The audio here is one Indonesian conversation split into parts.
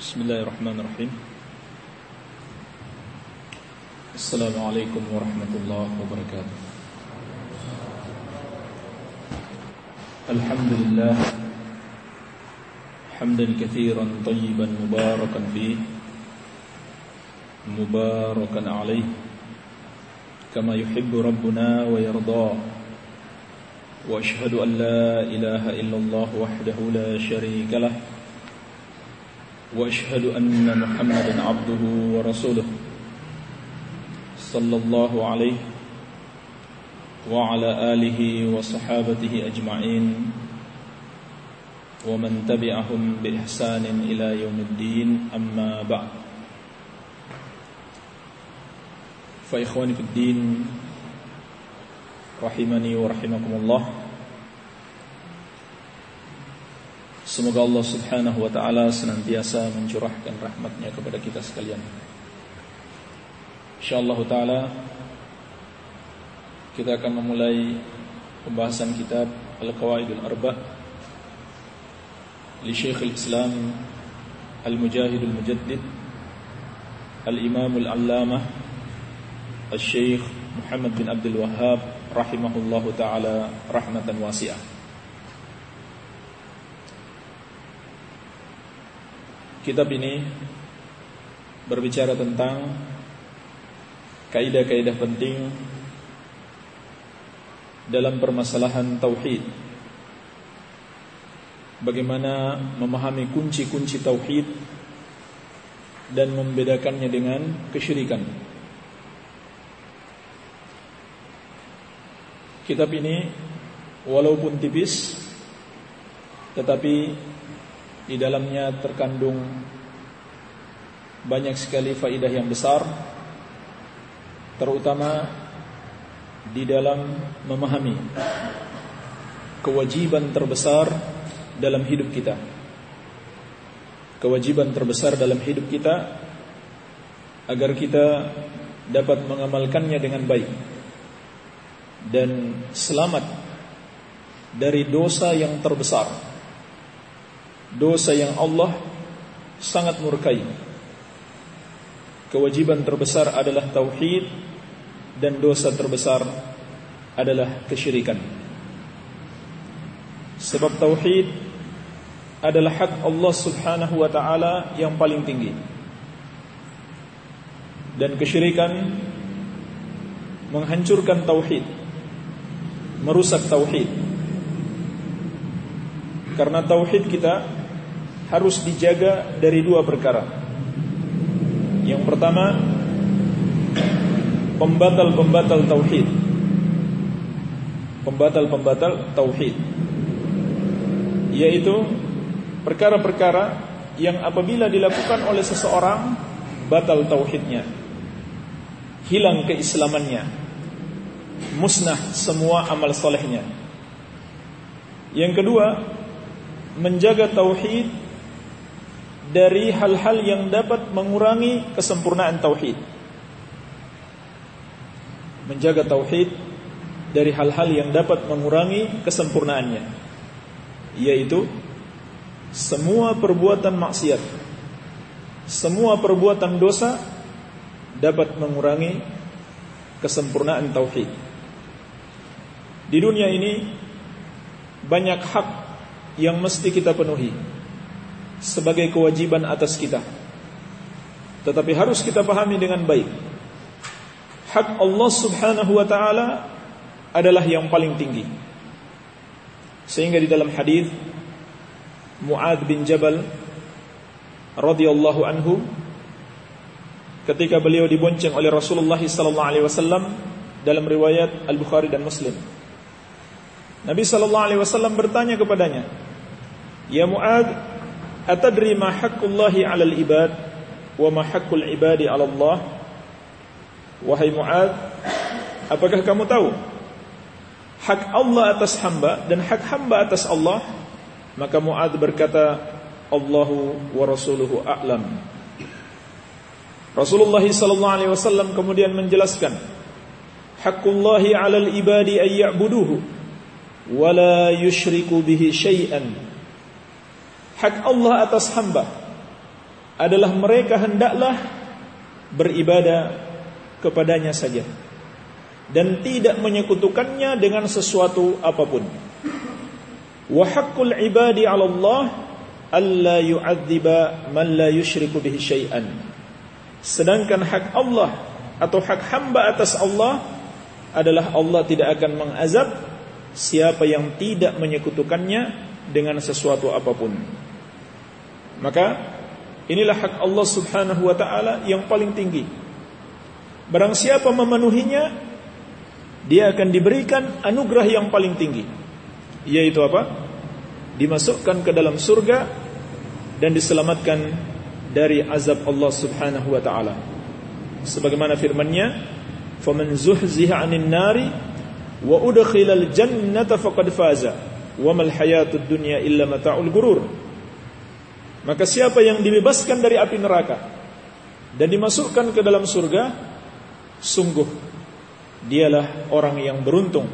بسم الله الرحمن الرحيم السلام عليكم ورحمة الله وبركاته الحمد لله حمدا كثيرا طيبا مباركا فيه مباركا عليه كما يحب ربنا ويرضاه واشهد ان لا اله الا الله وحده لا شريك له وأشهد أن محمدا عبده ورسوله صلى الله عليه وعلى آله وصحابته أجمعين ومن تبعهم بإحسان إلى يوم الدين أما بعد. فإخواني في الدين rahimani wa rahimakumullah Semoga Allah subhanahu wa ta'ala senantiasa mencurahkan rahmatnya kepada kita sekalian InsyaAllah ta'ala Kita akan memulai pembahasan kitab Al-Qawaidul Arba' Li Syekh Al-Islam Al-Mujahidul Mujaddid Al-Imamul Allamah Al-Syekh Muhammad bin Abdul Wahhab rahimahullahu taala rahmatan wasi'ah. Kitab ini berbicara tentang kaidah-kaidah penting dalam permasalahan tauhid. Bagaimana memahami kunci-kunci tauhid dan membedakannya dengan kesyirikan. Kitab ini walaupun tipis tetapi di dalamnya terkandung banyak sekali faidah yang besar terutama di dalam memahami kewajiban terbesar dalam hidup kita. Kewajiban terbesar dalam hidup kita agar kita dapat mengamalkannya dengan baik dan selamat dari dosa yang terbesar. Dosa yang Allah sangat murkai. Kewajiban terbesar adalah tauhid dan dosa terbesar adalah kesyirikan. Sebab tauhid adalah hak Allah Subhanahu wa taala yang paling tinggi. Dan kesyirikan menghancurkan tauhid merusak tauhid. Karena tauhid kita harus dijaga dari dua perkara. Yang pertama, pembatal-pembatal tauhid. Pembatal-pembatal tauhid. Yaitu perkara-perkara yang apabila dilakukan oleh seseorang batal tauhidnya. Hilang keislamannya musnah semua amal solehnya. Yang kedua, menjaga tauhid dari hal-hal yang dapat mengurangi kesempurnaan tauhid. Menjaga tauhid dari hal-hal yang dapat mengurangi kesempurnaannya, yaitu semua perbuatan maksiat, semua perbuatan dosa dapat mengurangi kesempurnaan tauhid. Di dunia ini banyak hak yang mesti kita penuhi sebagai kewajiban atas kita. Tetapi harus kita pahami dengan baik. Hak Allah Subhanahu wa taala adalah yang paling tinggi. Sehingga di dalam hadis Muad bin Jabal radhiyallahu anhu ketika beliau dibonceng oleh Rasulullah sallallahu alaihi wasallam dalam riwayat Al-Bukhari dan Muslim Nabi sallallahu alaihi wasallam bertanya kepadanya, "Ya Muad, atadri ma haqqullahi 'alal ibad wa ma haqqul ibadi 'ala Allah?" Wahai Muad, apakah kamu tahu hak Allah atas hamba dan hak hamba atas Allah? Maka Muad berkata, "Allahu wa rasuluhu a'lam." Rasulullah sallallahu alaihi wasallam kemudian menjelaskan, "Haqqullahi 'alal ibadi ay ya'buduhu." wala yushriku bihi syai'an. Hak Allah atas hamba adalah mereka hendaklah beribadah kepadanya saja dan tidak menyekutukannya dengan sesuatu apa pun. Wa haqqul ibadi 'ala Allah alla yu'adziba man la yusyriku bihi syai'an. Sedangkan hak Allah atau hak hamba atas Allah adalah Allah tidak akan mengazab siapa yang tidak menyekutukannya dengan sesuatu apa pun. Maka inilah hak Allah Subhanahu wa taala yang paling tinggi. Barang siapa memenuhinya, dia akan diberikan anugerah yang paling tinggi. Yaitu apa? Dimasukkan ke dalam surga dan diselamatkan dari azab Allah Subhanahu wa taala. Sebagaimana firman-Nya, "Faman zuhziha 'anil nari wa udkhilal jannata faqad faza, wa mal hayatud dunya illa mata'ul ghurur." Maka siapa yang dibebaskan dari api neraka dan dimasukkan ke dalam surga, sungguh dialah orang yang beruntung,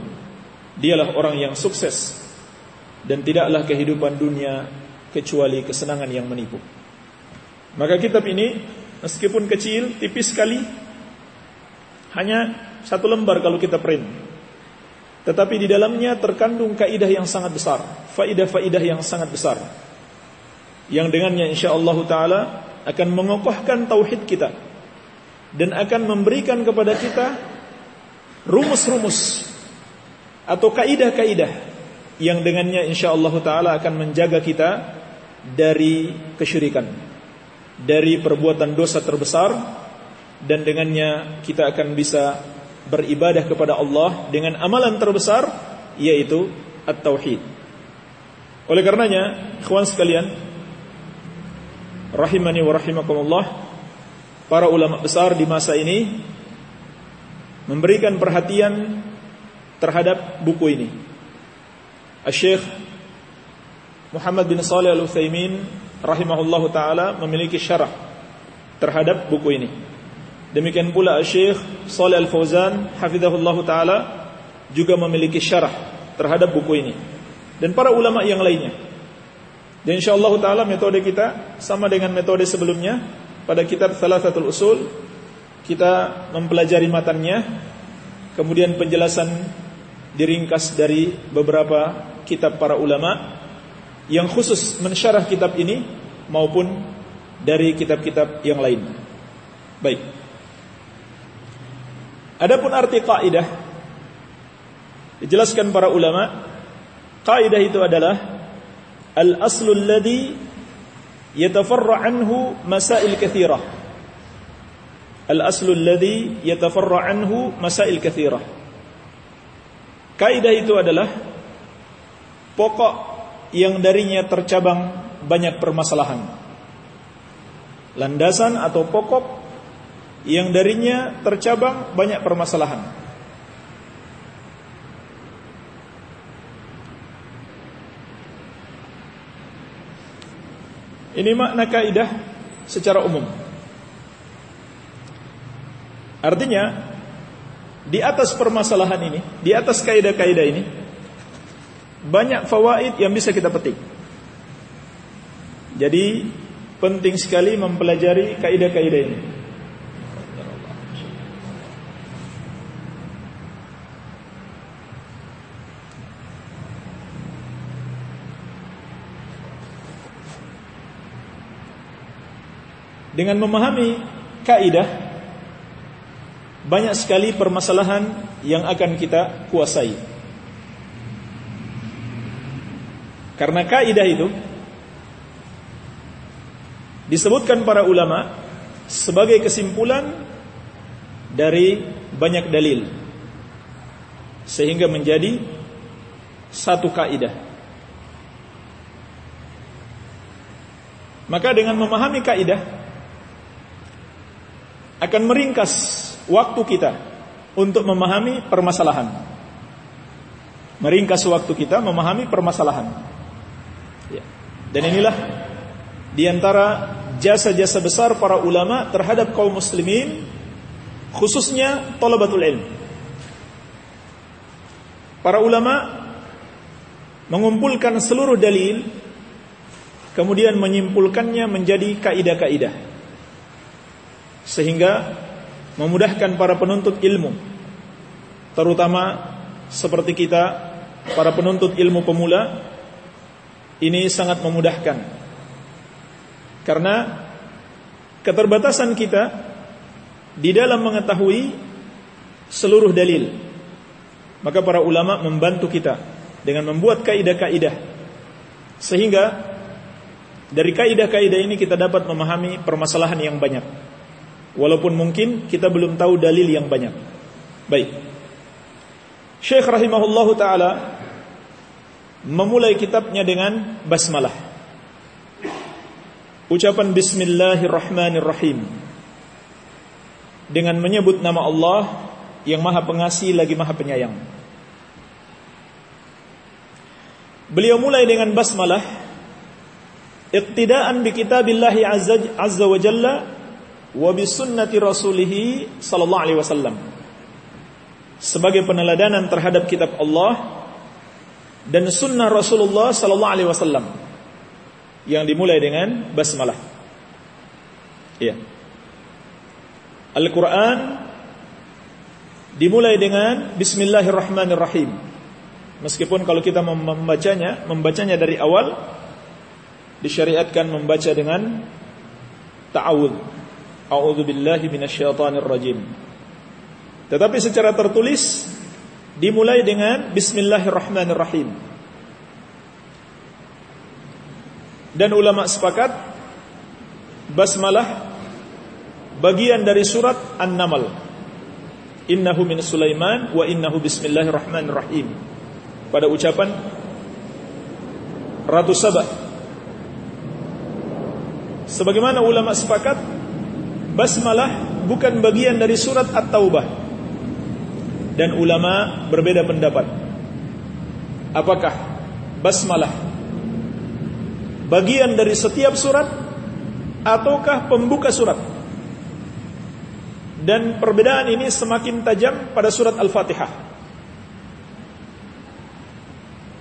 dialah orang yang sukses dan tidaklah kehidupan dunia kecuali kesenangan yang menipu. Maka kitab ini meskipun kecil, tipis sekali, hanya satu lembar kalau kita print. Tetapi di dalamnya terkandung kaidah yang sangat besar, faidah-faidah yang sangat besar yang dengannya insyaallah taala akan mengokohkan tauhid kita dan akan memberikan kepada kita rumus-rumus atau kaidah-kaidah yang dengannya insyaallah taala akan menjaga kita dari kesyirikan, dari perbuatan dosa terbesar dan dengannya kita akan bisa beribadah kepada Allah dengan amalan terbesar yaitu at-tauhid. Oleh karenanya, ikhwan sekalian, rahimani wa rahimakumullah para ulama besar di masa ini memberikan perhatian terhadap buku ini. Syekh Muhammad bin Salih Al-Utsaimin rahimahullahu taala memiliki syarah terhadap buku ini. Demikian pula Syekh Salih Al-Fauzan hafizahullahu taala juga memiliki syarah terhadap buku ini. Dan para ulama yang lainnya dan insyaallah taala metode kita sama dengan metode sebelumnya pada kitab Thalathatul Usul kita mempelajari matannya kemudian penjelasan diringkas dari beberapa kitab para ulama yang khusus mensyarah kitab ini maupun dari kitab-kitab yang lain. Baik. Adapun arti kaidah dijelaskan para ulama, kaidah itu adalah al-aslu alladhi yatafarra anhu masail kathirah al-aslu alladhi yatafarra anhu masail kathirah kaidah itu adalah pokok yang darinya tercabang banyak permasalahan. Landasan atau pokok yang darinya tercabang banyak permasalahan Ini makna kaidah secara umum. Artinya di atas permasalahan ini, di atas kaidah-kaidah ini banyak fawaid yang bisa kita petik. Jadi penting sekali mempelajari kaidah-kaidah ini. Dengan memahami kaidah banyak sekali permasalahan yang akan kita kuasai. Karena kaidah itu disebutkan para ulama sebagai kesimpulan dari banyak dalil sehingga menjadi satu kaidah. Maka dengan memahami kaidah akan meringkas waktu kita untuk memahami permasalahan. Meringkas waktu kita memahami permasalahan. Ya. Dan inilah di antara jasa-jasa besar para ulama terhadap kaum muslimin khususnya talabatul ilm. Para ulama mengumpulkan seluruh dalil kemudian menyimpulkannya menjadi kaidah-kaidah sehingga memudahkan para penuntut ilmu terutama seperti kita para penuntut ilmu pemula ini sangat memudahkan karena keterbatasan kita di dalam mengetahui seluruh dalil maka para ulama membantu kita dengan membuat kaidah-kaidah sehingga dari kaidah-kaidah ini kita dapat memahami permasalahan yang banyak. Walaupun mungkin kita belum tahu dalil yang banyak. Baik. Syekh rahimahullahu taala memulai kitabnya dengan basmalah. Ucapan bismillahirrahmanirrahim. Dengan menyebut nama Allah yang Maha Pengasih lagi Maha Penyayang. Beliau mulai dengan basmalah iqtidaan bi kitabillahi azza, azza wa jalla wa bi sunnati rasulih sallallahu alaihi wasallam sebagai peneladanan terhadap kitab Allah dan sunnah Rasulullah sallallahu alaihi wasallam yang dimulai dengan basmalah. Ya. Al-Qur'an dimulai dengan bismillahirrahmanirrahim. Meskipun kalau kita membacanya, membacanya dari awal disyariatkan membaca dengan ta'awud. A'udzu billahi minasyaitonir rajim. Tetapi secara tertulis dimulai dengan bismillahirrahmanirrahim. Dan ulama sepakat basmalah bagian dari surat An-Naml. Innahu min Sulaiman wa innahu bismillahirrahmanirrahim. Pada ucapan Ratu Sabah Sebagaimana ulama sepakat basmalah bukan bagian dari surat At-Taubah. Dan ulama berbeda pendapat. Apakah basmalah bagian dari setiap surat ataukah pembuka surat? Dan perbedaan ini semakin tajam pada surat Al-Fatihah.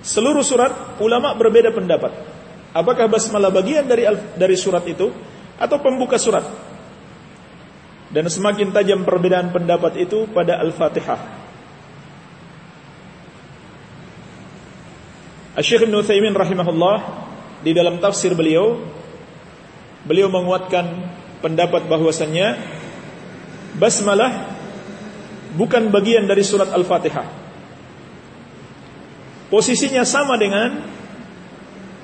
Seluruh surat ulama berbeda pendapat. Apakah basmalah bagian dari dari surat itu atau pembuka surat? Dan semakin tajam perbedaan pendapat itu pada Al-Fatihah. Asy-Syaikh Ibnu Utsaimin rahimahullah di dalam tafsir beliau beliau menguatkan pendapat bahwasannya basmalah bukan bagian dari surat Al-Fatihah. Posisinya sama dengan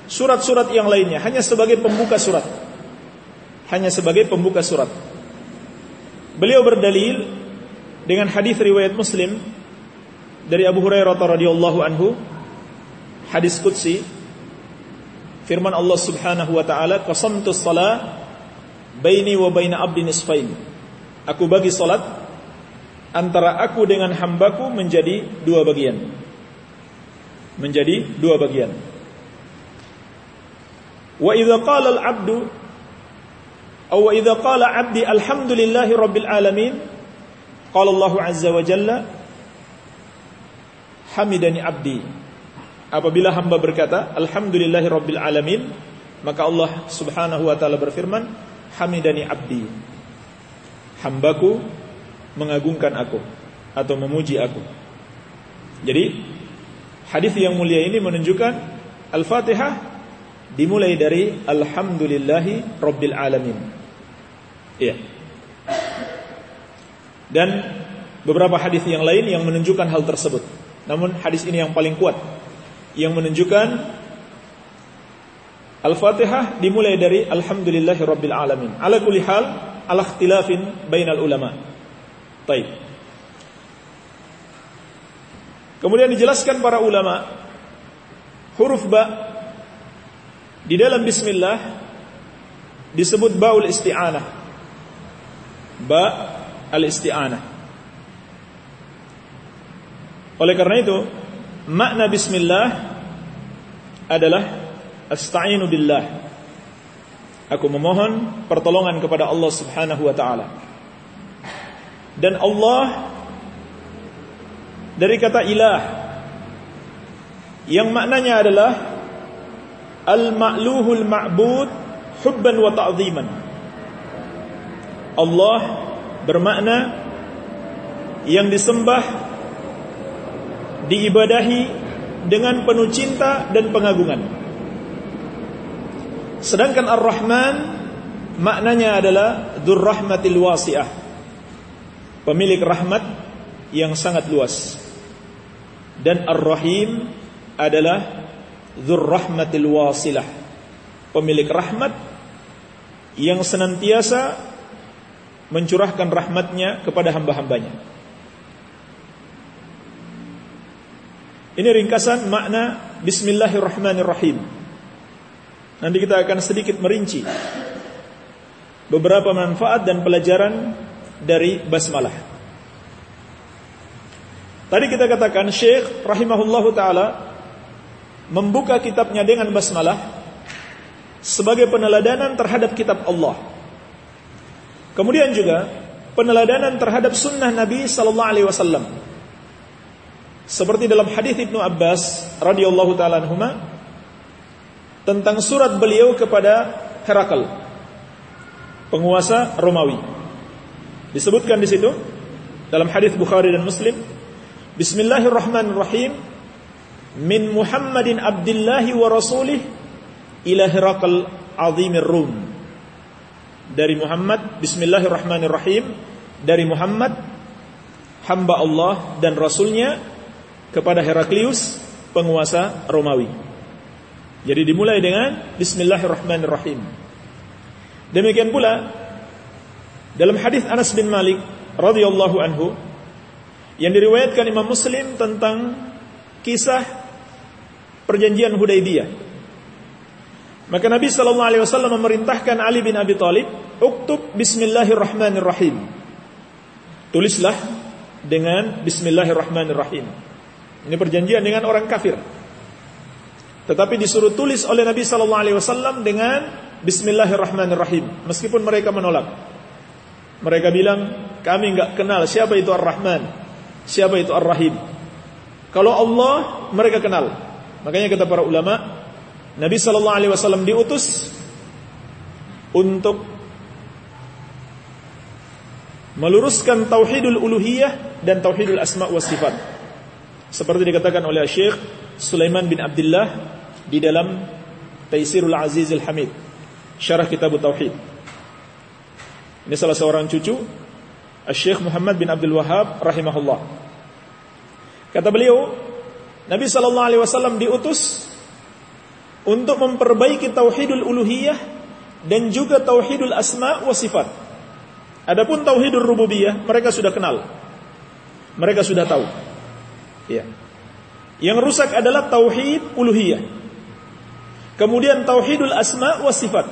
surat-surat yang lainnya hanya sebagai pembuka surat. Hanya sebagai pembuka surat. Beliau berdalil dengan hadis riwayat Muslim dari Abu Hurairah radhiyallahu anhu hadis qudsi firman Allah Subhanahu wa taala qasamtu shalah baini wa baina abdi nisfain. Aku bagi salat antara aku dengan hambaku menjadi dua bagian. Menjadi dua bagian. Wa idza qala al-'abdu wa idza qala 'abdi alhamdulillahi rabbil alamin. Qala Allah azza wa jalla hamidani 'abdi. Apabila hamba berkata alhamdulillahi rabbil alamin maka Allah Subhanahu wa taala berfirman hamidani 'abdi. Hambaku mengagungkan aku atau memuji aku. Jadi hadis yang mulia ini menunjukkan Al-Fatihah dimulai dari alhamdulillahi rabbil alamin. Iya. Dan beberapa hadis yang lain yang menunjukkan hal tersebut. Namun hadis ini yang paling kuat yang menunjukkan Al-Fatihah dimulai dari alhamdulillahi rabbil alamin. Ala kulli hal ala ikhtilafin bainal ulama. Baik. Kemudian dijelaskan para ulama huruf ba di dalam bismillah disebut baul isti'anah. Ba al-isti'anah. Oleh karena itu, makna bismillah adalah asta'inu billah. Aku memohon pertolongan kepada Allah Subhanahu wa taala. Dan Allah dari kata ilah yang maknanya adalah al-ma'luhul ma'bud hubban wa ta'ziman. Allah bermakna yang disembah diibadahi dengan penuh cinta dan pengagungan. Sedangkan Ar-Rahman maknanya adalah Dzurrahmatil Wasi'ah. Pemilik rahmat yang sangat luas. Dan Ar-Rahim adalah Dzurrahmatil Wasilah. Pemilik rahmat yang senantiasa mencurahkan rahmatnya kepada hamba-hambanya. Ini ringkasan makna Bismillahirrahmanirrahim. Nanti kita akan sedikit merinci beberapa manfaat dan pelajaran dari basmalah. Tadi kita katakan Syekh rahimahullahu taala membuka kitabnya dengan basmalah sebagai peneladanan terhadap kitab Allah. Kemudian juga peneladanan terhadap sunnah Nabi sallallahu alaihi wasallam. Seperti dalam hadis Ibnu Abbas radhiyallahu taala anhuma tentang surat beliau kepada Herakl, penguasa Romawi. Disebutkan di situ dalam hadis Bukhari dan Muslim, Bismillahirrahmanirrahim min Muhammadin Abdillahi wa rasulih ila Herakl azimir Rum. Dari Muhammad Bismillahirrahmanirrahim dari Muhammad hamba Allah dan rasulnya kepada Heraklius penguasa Romawi. Jadi dimulai dengan Bismillahirrahmanirrahim. Demikian pula dalam hadis Anas bin Malik radhiyallahu anhu yang diriwayatkan Imam Muslim tentang kisah perjanjian Hudaybiyah. Maka Nabi sallallahu alaihi wasallam memerintahkan Ali bin Abi Thalib, "Uktub bismillahirrahmanirrahim." Tulislah dengan bismillahirrahmanirrahim. Ini perjanjian dengan orang kafir. Tetapi disuruh tulis oleh Nabi sallallahu alaihi wasallam dengan bismillahirrahmanirrahim meskipun mereka menolak. Mereka bilang, "Kami enggak kenal siapa itu Ar-Rahman, siapa itu Ar-Rahim." Kalau Allah mereka kenal. Makanya kata para ulama, Nabi sallallahu alaihi wasallam diutus untuk meluruskan tauhidul uluhiyah dan tauhidul asma wa sifat. Seperti dikatakan oleh Syekh Sulaiman bin Abdullah di dalam Taisirul Azizil Hamid, syarah kitab tauhid. Ini salah seorang cucu Syekh Muhammad bin Abdul Wahab rahimahullah. Kata beliau, Nabi sallallahu alaihi wasallam diutus untuk memperbaiki tauhidul uluhiyah dan juga tauhidul asma wa sifat. Adapun tauhidul rububiyah mereka sudah kenal. Mereka sudah tahu. Ya. Yang rusak adalah tauhid uluhiyah. Kemudian tauhidul asma wa sifat.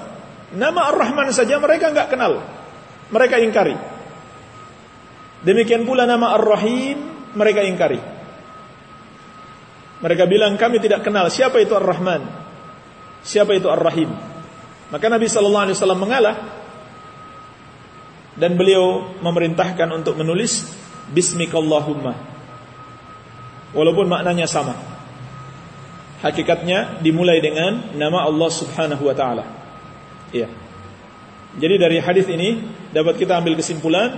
Nama Ar-Rahman saja mereka enggak kenal. Mereka ingkari. Demikian pula nama Ar-Rahim mereka ingkari. Mereka bilang kami tidak kenal siapa itu Ar-Rahman, siapa itu Ar-Rahim. Maka Nabi sallallahu alaihi wasallam mengalah dan beliau memerintahkan untuk menulis bismikallahumma. Walaupun maknanya sama. Hakikatnya dimulai dengan nama Allah Subhanahu wa taala. Iya. Jadi dari hadis ini dapat kita ambil kesimpulan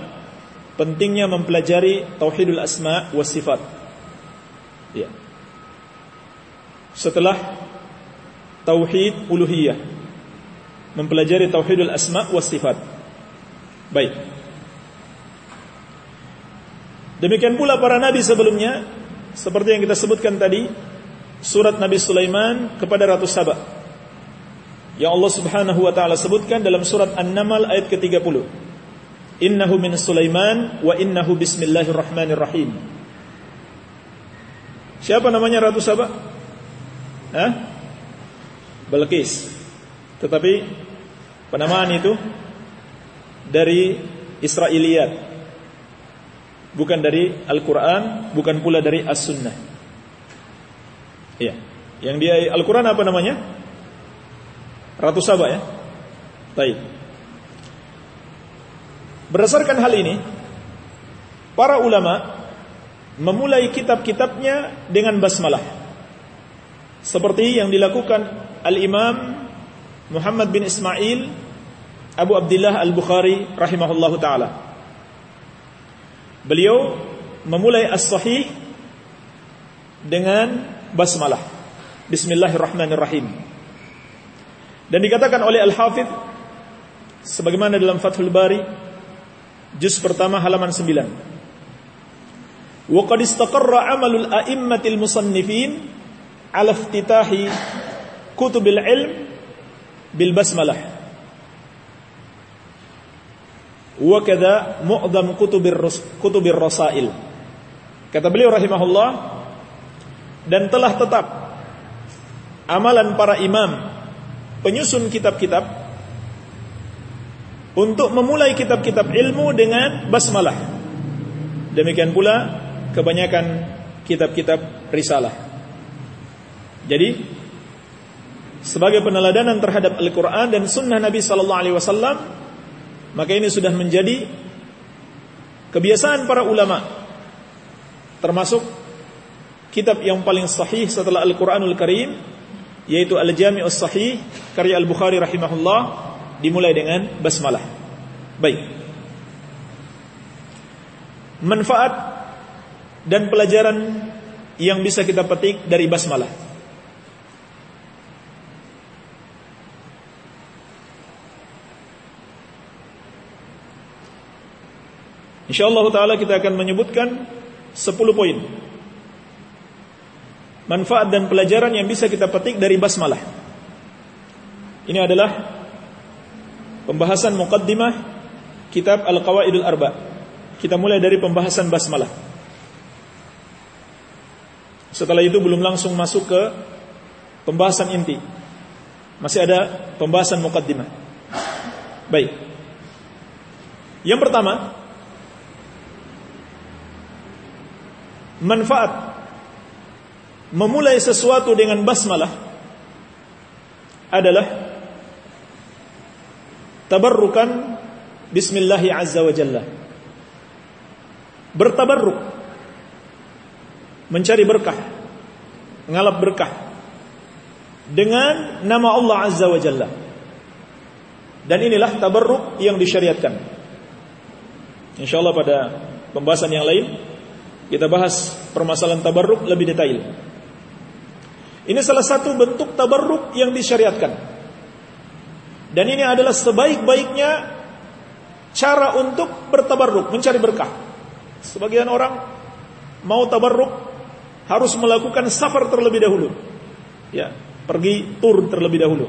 pentingnya mempelajari tauhidul asma wa sifat. Iya setelah tauhid uluhiyah. Mempelajari tauhidul asma wa sifat. Baik. Demikian pula para nabi sebelumnya seperti yang kita sebutkan tadi surat Nabi Sulaiman kepada Ratu Saba. Yang Allah Subhanahu wa taala sebutkan dalam surat An-Naml ayat ke-30 innahu min Sulaiman wa innahu bismillahirrahmanirrahim. Siapa namanya Ratu Saba Hah? Balqis. Tetapi penamaan itu dari Israiliyat. Bukan dari Al-Qur'an, bukan pula dari As-Sunnah. Iya. Yang dia Al-Qur'an apa namanya? Ratu Saba ya. Baik. Berdasarkan hal ini, para ulama memulai kitab-kitabnya dengan basmalah seperti yang dilakukan Al-Imam Muhammad bin Ismail Abu Abdullah Al-Bukhari rahimahullahu taala. Beliau memulai as-sahih dengan basmalah. Bismillahirrahmanirrahim. Dan dikatakan oleh Al-Hafidh sebagaimana dalam Fathul Bari juz pertama halaman 9. Wa qad istaqarra 'amalul a'immatil musannifin 'ala iftitahi kutubil ilm bil basmalah. Wa kadza mu'dham kutubir kutubir rasail. Kata beliau rahimahullah dan telah tetap amalan para imam penyusun kitab-kitab untuk memulai kitab-kitab ilmu dengan basmalah. Demikian pula kebanyakan kitab-kitab risalah. Jadi sebagai peneladanan terhadap Al-Qur'an dan sunnah Nabi sallallahu alaihi wasallam maka ini sudah menjadi kebiasaan para ulama termasuk kitab yang paling sahih setelah Al-Qur'anul Karim yaitu Al-Jami'us Sahih karya Al-Bukhari rahimahullah dimulai dengan basmalah. Baik. Manfaat dan pelajaran yang bisa kita petik dari basmalah. Insyaallah taala kita akan menyebutkan 10 poin manfaat dan pelajaran yang bisa kita petik dari basmalah. Ini adalah pembahasan muqaddimah kitab Al-Qawaidul Arba. Kita mulai dari pembahasan basmalah. Setelah itu belum langsung masuk ke pembahasan inti. Masih ada pembahasan muqaddimah. Baik. Yang pertama, manfaat memulai sesuatu dengan basmalah adalah tabarrukan bismillahi azza wa jalla. Bertabarruk mencari berkah, ngalap berkah dengan nama Allah azza wa jalla. Dan inilah tabarruk yang disyariatkan. Insyaallah pada pembahasan yang lain kita bahas permasalahan tabarruk lebih detail. Ini salah satu bentuk tabarruk yang disyariatkan. Dan ini adalah sebaik-baiknya cara untuk bertabarruk, mencari berkah. Sebagian orang mau tabarruk harus melakukan safar terlebih dahulu. Ya, pergi tur terlebih dahulu.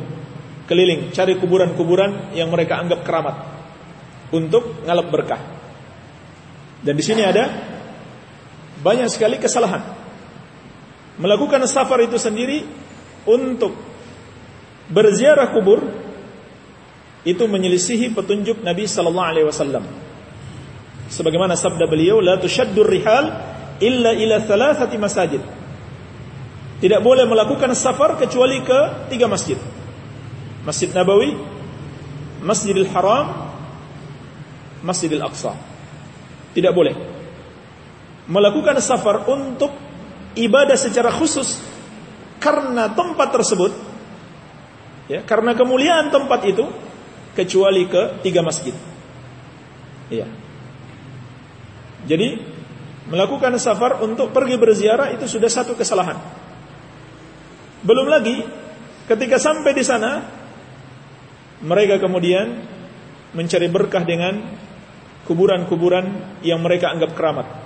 Keliling, cari kuburan-kuburan yang mereka anggap keramat untuk ngalap berkah. Dan di sini ada banyak sekali kesalahan melakukan safar itu sendiri untuk berziarah kubur itu menyelisihi petunjuk Nabi sallallahu alaihi wasallam. Sebagaimana sabda beliau, la tushaddur rihal illa ila thalathati masajid. Tidak boleh melakukan safar kecuali ke tiga masjid. Masjid Nabawi, Masjidil Haram, Masjidil Aqsa. Tidak boleh melakukan safar untuk ibadah secara khusus karena tempat tersebut ya karena kemuliaan tempat itu kecuali ke tiga masjid. Ya jadi melakukan safar untuk pergi berziarah itu sudah satu kesalahan. Belum lagi ketika sampai di sana mereka kemudian mencari berkah dengan kuburan-kuburan yang mereka anggap keramat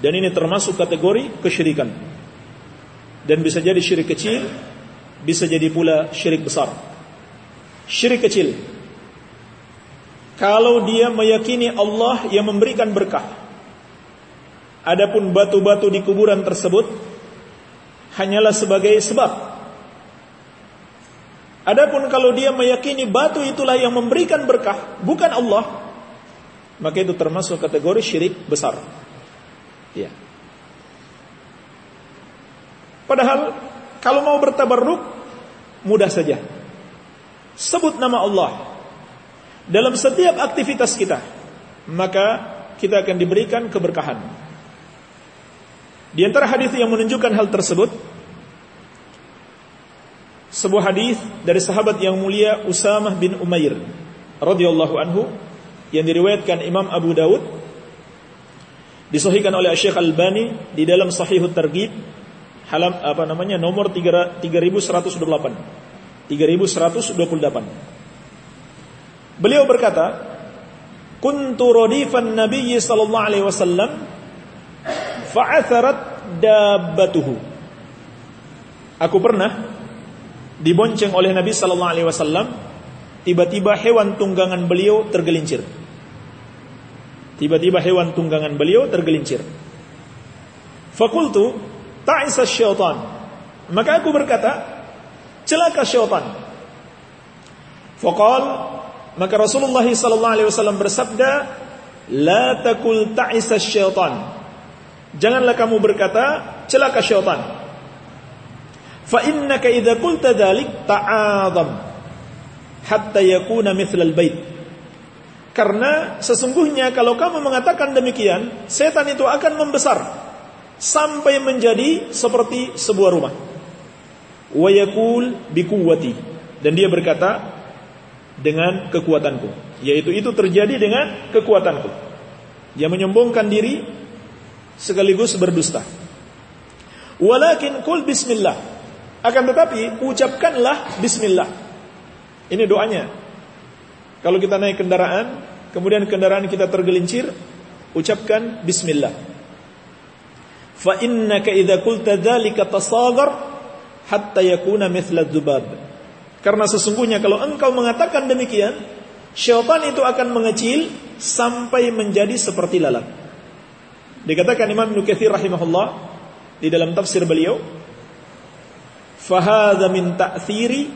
dan ini termasuk kategori kesyirikan. Dan bisa jadi syirik kecil, bisa jadi pula syirik besar. Syirik kecil. Kalau dia meyakini Allah yang memberikan berkah. Adapun batu-batu di kuburan tersebut hanyalah sebagai sebab. Adapun kalau dia meyakini batu itulah yang memberikan berkah, bukan Allah, maka itu termasuk kategori syirik besar. Ya. Padahal kalau mau bertabarruk mudah saja. Sebut nama Allah dalam setiap aktivitas kita, maka kita akan diberikan keberkahan. Di antara hadis yang menunjukkan hal tersebut sebuah hadis dari sahabat yang mulia Usamah bin Umair radhiyallahu anhu yang diriwayatkan Imam Abu Dawud disahihkan oleh Syekh Al-Albani di dalam Sahihut Targhib halam apa namanya nomor 3128 3128 Beliau berkata kuntu radifan nabiyyi sallallahu alaihi wasallam fa'atharat dabbatuhu. Aku pernah dibonceng oleh Nabi sallallahu alaihi wasallam tiba-tiba hewan tunggangan beliau tergelincir Tiba-tiba hewan tunggangan beliau tergelincir. Fakultu ta'isa syaitan. Maka aku berkata, celaka syaitan. Faqal maka Rasulullah sallallahu alaihi wasallam bersabda, "La takul ta'isa syaitan." Janganlah kamu berkata celaka syaitan. Fa innaka idza qulta dzalik ta'adzam hatta yakuna mithla al-bait. Karena sesungguhnya kalau kamu mengatakan demikian, setan itu akan membesar sampai menjadi seperti sebuah rumah. Wa bikuwati dan dia berkata dengan kekuatanku, yaitu itu terjadi dengan kekuatanku. Dia menyombongkan diri sekaligus berdusta. Walakin kul bismillah. Akan tetapi ucapkanlah bismillah. Ini doanya kalau kita naik kendaraan, kemudian kendaraan kita tergelincir, ucapkan bismillah. Fa innaka idza qulta dzalika tasaghar hatta yakuna mithla dzubab. Karena sesungguhnya kalau engkau mengatakan demikian, syaitan itu akan mengecil sampai menjadi seperti lalat. Dikatakan Imam Nukathir rahimahullah di dalam tafsir beliau, "Fahadha min ta'thiri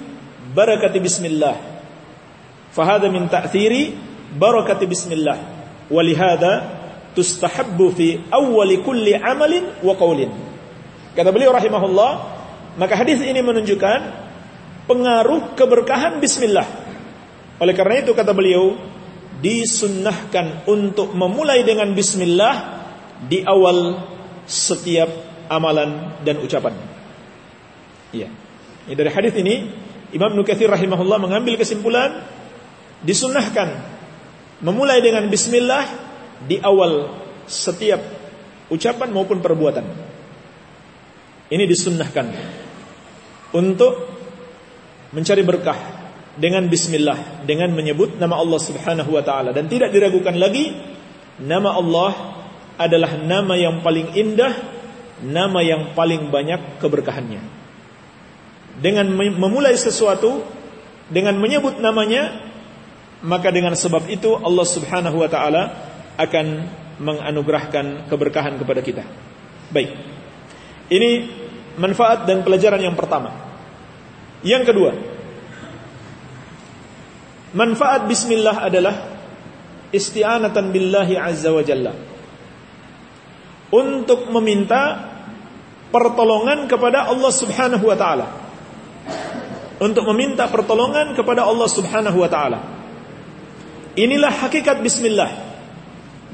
barakati bismillah." Fahada min ta'thiri barakati bismillah. Walihada tustahabbu fi awwali kulli amalin wa qawlin. Kata beliau rahimahullah, maka hadis ini menunjukkan pengaruh keberkahan bismillah. Oleh karena itu kata beliau, disunnahkan untuk memulai dengan bismillah di awal setiap amalan dan ucapan. Iya. Dari hadis ini Imam Nukathir rahimahullah mengambil kesimpulan disunahkan memulai dengan bismillah di awal setiap ucapan maupun perbuatan. Ini disunnahkan untuk mencari berkah dengan bismillah, dengan menyebut nama Allah Subhanahu wa taala dan tidak diragukan lagi nama Allah adalah nama yang paling indah, nama yang paling banyak keberkahannya. Dengan memulai sesuatu dengan menyebut namanya maka dengan sebab itu Allah Subhanahu wa taala akan menganugerahkan keberkahan kepada kita. Baik. Ini manfaat dan pelajaran yang pertama. Yang kedua, manfaat bismillah adalah isti'anatan billahi azza wa jalla. Untuk meminta pertolongan kepada Allah Subhanahu wa taala. Untuk meminta pertolongan kepada Allah Subhanahu wa taala. Inilah hakikat bismillah.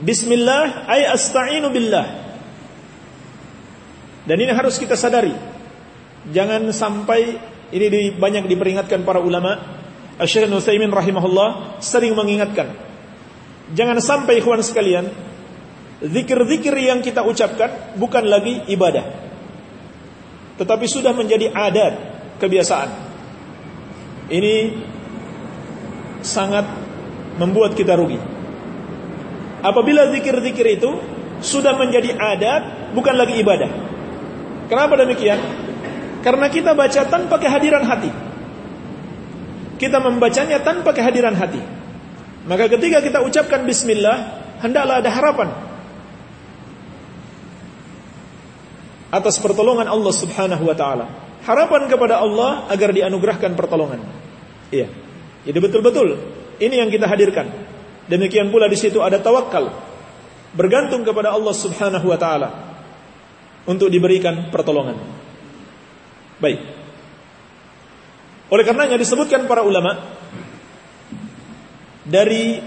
Bismillah ay asta'inu billah. Dan ini harus kita sadari. Jangan sampai ini di, banyak diperingatkan para ulama. Asy-Syaikh Utsaimin rahimahullah sering mengingatkan. Jangan sampai ikhwan sekalian, zikir-zikir yang kita ucapkan bukan lagi ibadah. Tetapi sudah menjadi adat, kebiasaan. Ini sangat membuat kita rugi. Apabila zikir-zikir itu sudah menjadi adat, bukan lagi ibadah. Kenapa demikian? Karena kita baca tanpa kehadiran hati. Kita membacanya tanpa kehadiran hati. Maka ketika kita ucapkan bismillah, hendaklah ada harapan atas pertolongan Allah Subhanahu wa taala. Harapan kepada Allah agar dianugerahkan pertolongan. Iya. Jadi betul-betul ini yang kita hadirkan. Demikian pula di situ ada tawakal. Bergantung kepada Allah Subhanahu wa taala untuk diberikan pertolongan. Baik. Oleh karenanya disebutkan para ulama dari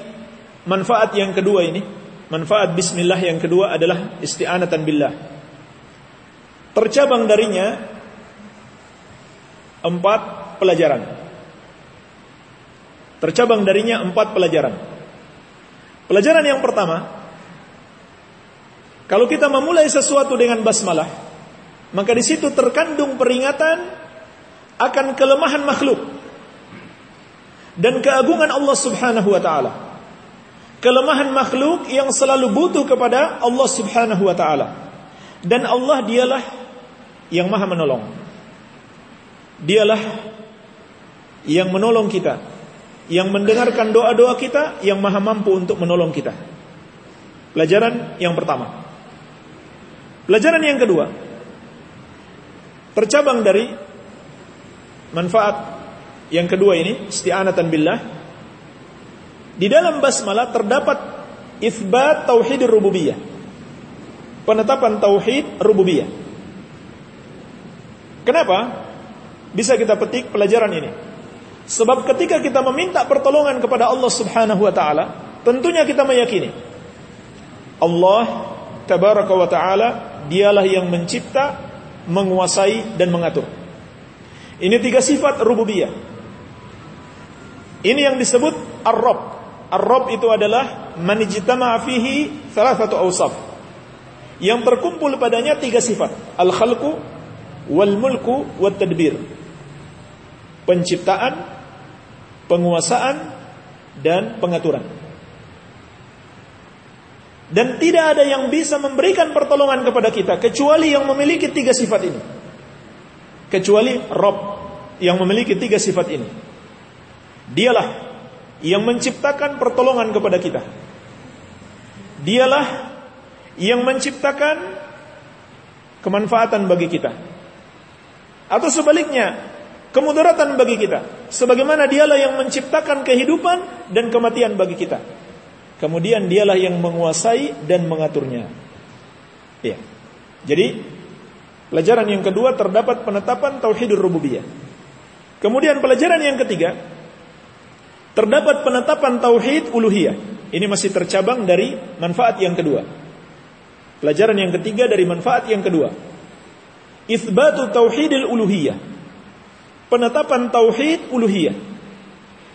manfaat yang kedua ini, manfaat bismillah yang kedua adalah isti'anatan billah. Tercabang darinya empat pelajaran. Tercabang darinya empat pelajaran. Pelajaran yang pertama, kalau kita memulai sesuatu dengan basmalah, maka di situ terkandung peringatan akan kelemahan makhluk dan keagungan Allah Subhanahu wa taala. Kelemahan makhluk yang selalu butuh kepada Allah Subhanahu wa taala. Dan Allah dialah yang Maha menolong. Dialah yang menolong kita, yang mendengarkan doa-doa kita, yang Maha mampu untuk menolong kita. Pelajaran yang pertama. Pelajaran yang kedua. Tercabang dari manfaat yang kedua ini isti'anatan billah. Di dalam basmalah terdapat isbat tauhid rububiyah. Penetapan tauhid rububiyah. Kenapa? Bisa kita petik pelajaran ini sebab ketika kita meminta pertolongan kepada Allah Subhanahu wa taala tentunya kita meyakini Allah tabaraka wa taala dialah yang mencipta, menguasai dan mengatur. Ini tiga sifat rububiyah. Ini yang disebut ar-rabb. Ar-rabb itu adalah manijtama fihi satu awsaf. Yang terkumpul padanya tiga sifat. Al-khalqu wal mulku wat tadbir. Penciptaan, penguasaan dan pengaturan. Dan tidak ada yang bisa memberikan pertolongan kepada kita kecuali yang memiliki tiga sifat ini. Kecuali Rob yang memiliki tiga sifat ini. Dialah yang menciptakan pertolongan kepada kita. Dialah yang menciptakan kemanfaatan bagi kita. Atau sebaliknya, kemudaratan bagi kita. Sebagaimana dialah yang menciptakan kehidupan dan kematian bagi kita. Kemudian dialah yang menguasai dan mengaturnya. Ya. Jadi pelajaran yang kedua terdapat penetapan tauhidur rububiyah. Kemudian pelajaran yang ketiga terdapat penetapan tauhid uluhiyah. Ini masih tercabang dari manfaat yang kedua. Pelajaran yang ketiga dari manfaat yang kedua. Itsbatu tauhidil uluhiyah. Penetapan tauhid uluhiyah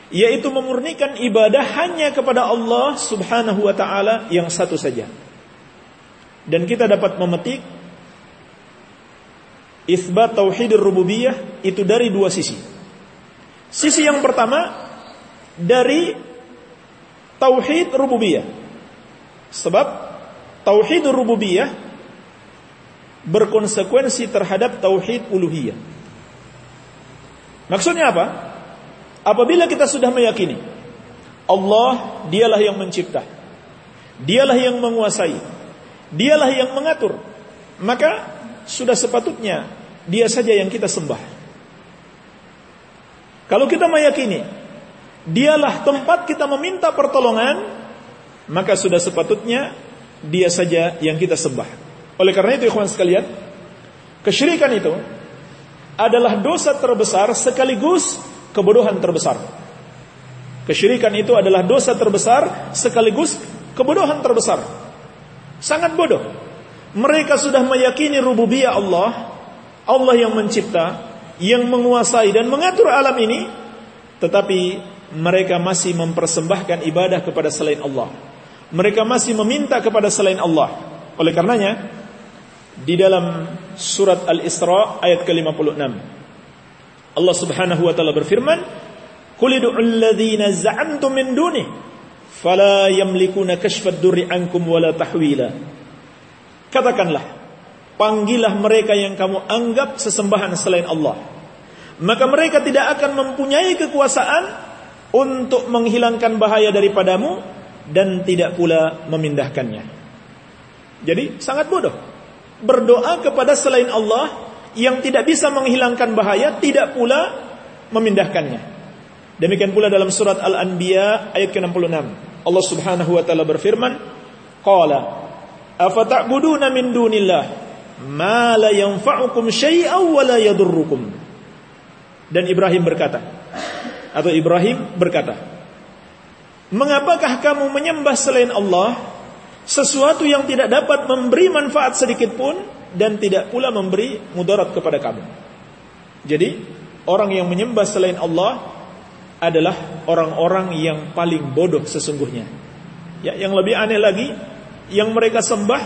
yaitu memurnikan ibadah hanya kepada Allah Subhanahu wa taala yang satu saja. Dan kita dapat memetik isbat tauhidur rububiyah itu dari dua sisi. Sisi yang pertama dari tauhid rububiyah. Sebab tauhid rububiyah berkonsekuensi terhadap tauhid uluhiyah. Maksudnya apa? Apabila kita sudah meyakini Allah dialah yang mencipta, dialah yang menguasai, dialah yang mengatur, maka sudah sepatutnya dia saja yang kita sembah. Kalau kita meyakini dialah tempat kita meminta pertolongan, maka sudah sepatutnya dia saja yang kita sembah. Oleh karena itu ikhwan sekalian, kesyirikan itu adalah dosa terbesar sekaligus kebodohan terbesar. Kesyirikan itu adalah dosa terbesar sekaligus kebodohan terbesar. Sangat bodoh. Mereka sudah meyakini rububiyah Allah, Allah yang mencipta, yang menguasai dan mengatur alam ini, tetapi mereka masih mempersembahkan ibadah kepada selain Allah. Mereka masih meminta kepada selain Allah. Oleh karenanya, di dalam surat Al-Isra ayat ke-56 Allah Subhanahu wa taala berfirman, "Qul ladzina za'amtum min dunih fala yamlikuna kashfad durri ankum wala tahwila." Katakanlah, panggillah mereka yang kamu anggap sesembahan selain Allah. Maka mereka tidak akan mempunyai kekuasaan untuk menghilangkan bahaya daripadamu dan tidak pula memindahkannya. Jadi sangat bodoh. Berdoa kepada selain Allah yang tidak bisa menghilangkan bahaya tidak pula memindahkannya. Demikian pula dalam surat Al-Anbiya ayat ke-66. Allah Subhanahu wa taala berfirman, "Qala afata'buduna min dunillah ma la yanfa'ukum syai'an wa la yadurrukum." Dan Ibrahim berkata, atau Ibrahim berkata, "Mengapakah kamu menyembah selain Allah sesuatu yang tidak dapat memberi manfaat sedikit pun dan tidak pula memberi mudarat kepada kamu. Jadi orang yang menyembah selain Allah adalah orang-orang yang paling bodoh sesungguhnya. Ya, yang lebih aneh lagi, yang mereka sembah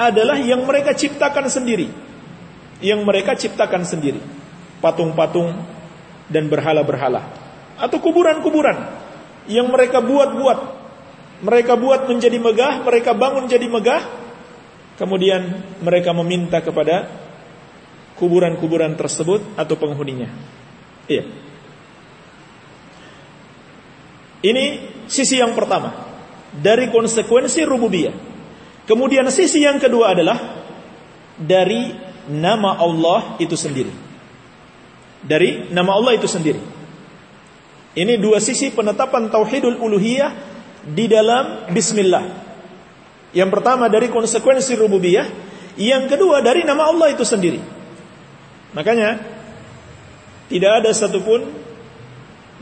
adalah yang mereka ciptakan sendiri. Yang mereka ciptakan sendiri. Patung-patung dan berhala-berhala atau kuburan-kuburan yang mereka buat-buat. Mereka buat menjadi megah, mereka bangun jadi megah, kemudian mereka meminta kepada kuburan-kuburan tersebut atau penghuninya. Iya. Ini sisi yang pertama dari konsekuensi rububiyah. Kemudian sisi yang kedua adalah dari nama Allah itu sendiri. Dari nama Allah itu sendiri. Ini dua sisi penetapan tauhidul uluhiyah di dalam bismillah. Yang pertama dari konsekuensi rububiyah, yang kedua dari nama Allah itu sendiri. Makanya tidak ada satupun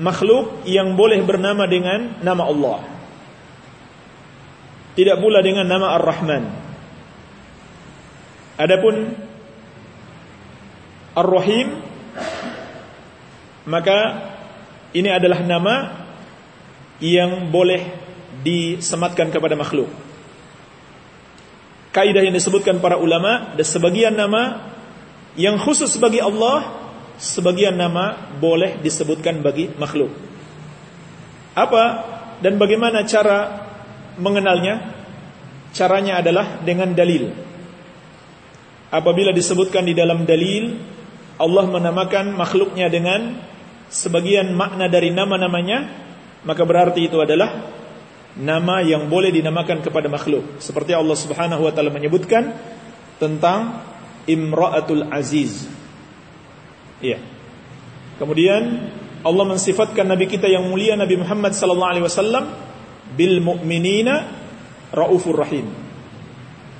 makhluk yang boleh bernama dengan nama Allah. Tidak pula dengan nama Ar-Rahman. Adapun Ar-Rahim maka ini adalah nama yang boleh disematkan kepada makhluk. Kaidah yang disebutkan para ulama, ada sebagian nama yang khusus bagi Allah sebagian nama boleh disebutkan bagi makhluk. Apa dan bagaimana cara mengenalnya? Caranya adalah dengan dalil. Apabila disebutkan di dalam dalil, Allah menamakan makhluknya dengan sebagian makna dari nama-namanya, maka berarti itu adalah nama yang boleh dinamakan kepada makhluk. Seperti Allah Subhanahu wa taala menyebutkan tentang Imra'atul Aziz Iya. Kemudian Allah mensifatkan nabi kita yang mulia Nabi Muhammad sallallahu alaihi wasallam bil mu'minina raufur rahim.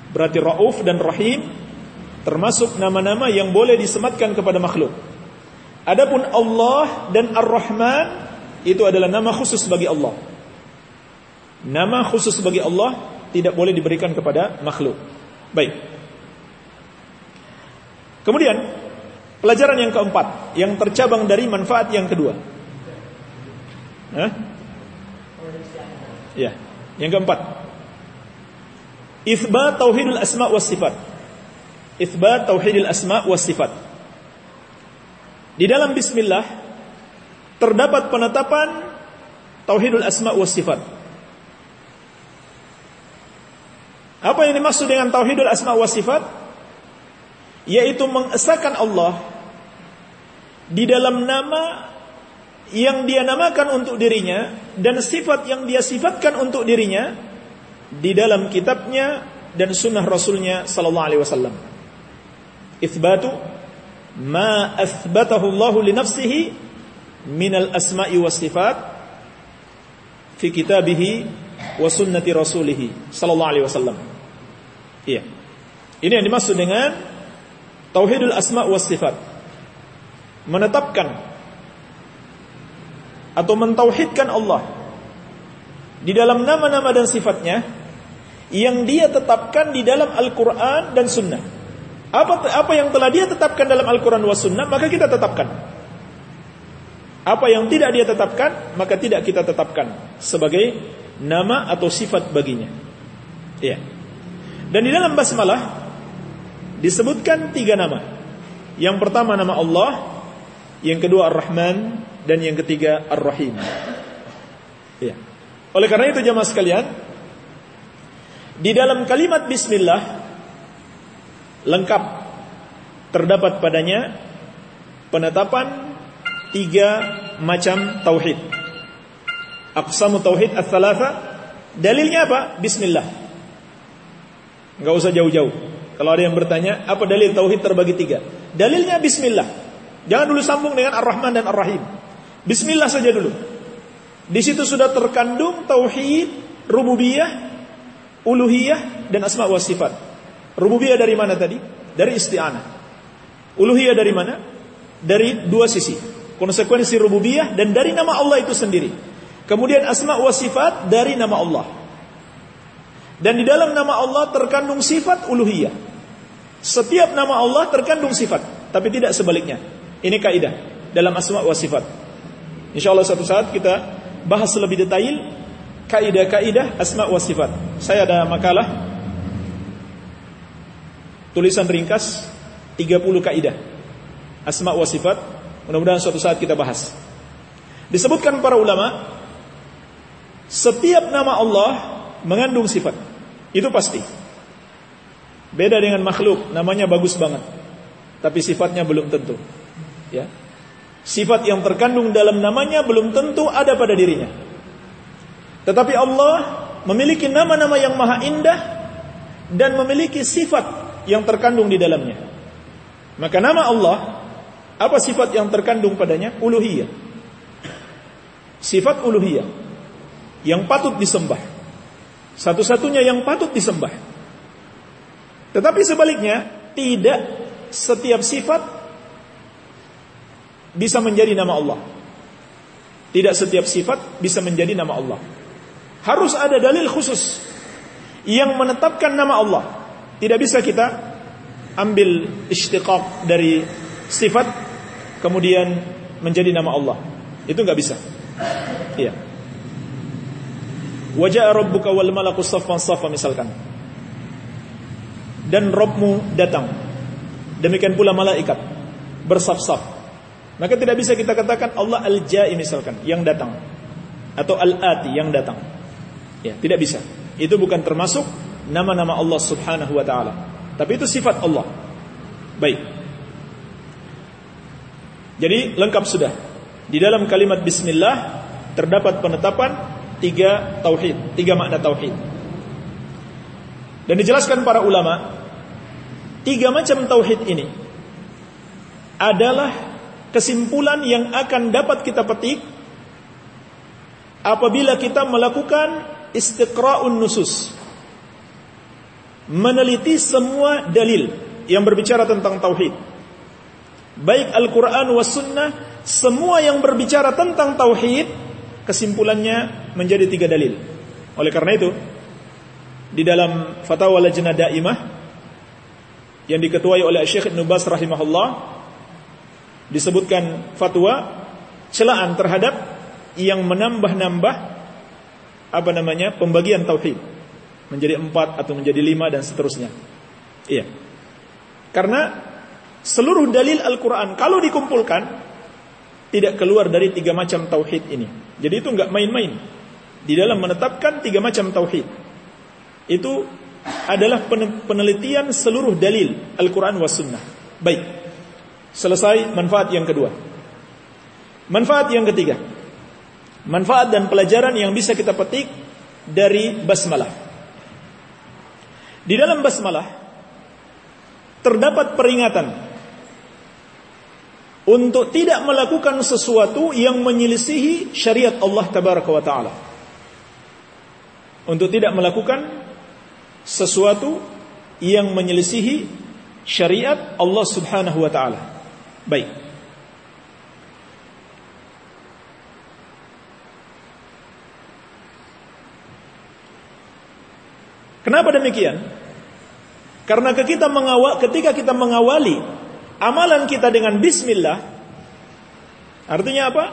Berarti rauf dan rahim termasuk nama-nama yang boleh disematkan kepada makhluk. Adapun Allah dan Ar-Rahman itu adalah nama khusus bagi Allah. Nama khusus bagi Allah tidak boleh diberikan kepada makhluk. Baik. Kemudian Pelajaran yang keempat, yang tercabang dari manfaat yang kedua. Hah? Ya, yang keempat. Itsbat tauhidul asma was sifat. Itsbat tauhidul asma was sifat. Di dalam bismillah terdapat penetapan tauhidul asma was sifat. Apa yang dimaksud dengan tauhidul asma was sifat? yaitu mengesahkan Allah di dalam nama yang dia namakan untuk dirinya dan sifat yang dia sifatkan untuk dirinya di dalam kitabnya dan sunnah rasulnya sallallahu alaihi wasallam. Itsbatu ma athbatahu Allah li nafsihi min al asma'i was sifat fi kitabihi wa sunnati rasulih sallallahu alaihi wasallam. Iya. Ini yang dimaksud dengan Tauhidul asma wa sifat. Menetapkan atau mentauhidkan Allah di dalam nama-nama dan sifatnya yang dia tetapkan di dalam Al-Quran dan Sunnah. Apa apa yang telah dia tetapkan dalam Al-Quran dan Sunnah maka kita tetapkan. Apa yang tidak dia tetapkan maka tidak kita tetapkan sebagai nama atau sifat baginya. Ya. Dan di dalam basmalah disebutkan tiga nama. Yang pertama nama Allah, yang kedua Ar-Rahman, dan yang ketiga Ar-Rahim. Ya. Oleh karena itu jemaah sekalian, di dalam kalimat bismillah lengkap terdapat padanya penetapan tiga macam tauhid. Aqsamu tauhid ats-tsalatsa. Dalilnya apa? Bismillah. Enggak usah jauh-jauh. Kalau ada yang bertanya, apa dalil tauhid terbagi tiga? Dalilnya Bismillah. Jangan dulu sambung dengan Ar-Rahman dan Ar-Rahim. Bismillah saja dulu. Di situ sudah terkandung tauhid, rububiyah, uluhiyah, dan asma wa sifat. Rububiyah dari mana tadi? Dari isti'anah. Uluhiyah dari mana? Dari dua sisi. Konsekuensi rububiyah dan dari nama Allah itu sendiri. Kemudian asma wa sifat dari nama Allah. Dan di dalam nama Allah terkandung sifat uluhiyah. Setiap nama Allah terkandung sifat, tapi tidak sebaliknya. Ini kaidah dalam asma wa sifat. Insyaallah suatu saat kita bahas lebih detail kaidah-kaidah asma wa sifat. Saya ada makalah tulisan ringkas 30 kaidah asma wa sifat. Mudah-mudahan suatu saat kita bahas. Disebutkan para ulama setiap nama Allah mengandung sifat. Itu pasti. Beda dengan makhluk, namanya bagus banget. Tapi sifatnya belum tentu. Ya. Sifat yang terkandung dalam namanya belum tentu ada pada dirinya. Tetapi Allah memiliki nama-nama yang maha indah dan memiliki sifat yang terkandung di dalamnya. Maka nama Allah apa sifat yang terkandung padanya? Uluhiyah. Sifat uluhiyah yang patut disembah. Satu-satunya yang patut disembah. Tetapi sebaliknya, tidak setiap sifat bisa menjadi nama Allah. Tidak setiap sifat bisa menjadi nama Allah. Harus ada dalil khusus yang menetapkan nama Allah. Tidak bisa kita ambil istiqaq dari sifat kemudian menjadi nama Allah. Itu nggak bisa. Iya. Wajah rabbuka wal malaku saffan saffa misalkan dan Robmu datang. Demikian pula malaikat bersaf-saf. Maka tidak bisa kita katakan Allah al-Ja'i misalkan yang datang atau al-Ati yang datang. Ya, tidak bisa. Itu bukan termasuk nama-nama Allah Subhanahu wa taala. Tapi itu sifat Allah. Baik. Jadi lengkap sudah. Di dalam kalimat bismillah terdapat penetapan tiga tauhid, tiga makna tauhid. Dan dijelaskan para ulama Tiga macam tauhid ini adalah kesimpulan yang akan dapat kita petik apabila kita melakukan istiqra'un nusus. Meneliti semua dalil yang berbicara tentang tauhid. Baik Al-Qur'an was sunnah, semua yang berbicara tentang tauhid kesimpulannya menjadi tiga dalil. Oleh karena itu, di dalam Fatwa Lajnah Daimah yang diketuai oleh Syekh Ibn Bas rahimahullah disebutkan fatwa celaan terhadap yang menambah-nambah apa namanya pembagian tauhid menjadi empat atau menjadi lima dan seterusnya. Iya. Karena seluruh dalil Al-Quran kalau dikumpulkan tidak keluar dari tiga macam tauhid ini. Jadi itu nggak main-main di dalam menetapkan tiga macam tauhid. Itu adalah penelitian seluruh dalil Al-Quran was sunnah. Baik. Selesai manfaat yang kedua. Manfaat yang ketiga. Manfaat dan pelajaran yang bisa kita petik dari basmalah. Di dalam basmalah terdapat peringatan untuk tidak melakukan sesuatu yang menyelisihi syariat Allah tabaraka wa taala. Untuk tidak melakukan sesuatu yang menyelisihi syariat Allah Subhanahu wa taala. Baik. Kenapa demikian? Karena kita mengawal, ketika kita mengawali amalan kita dengan bismillah, artinya apa?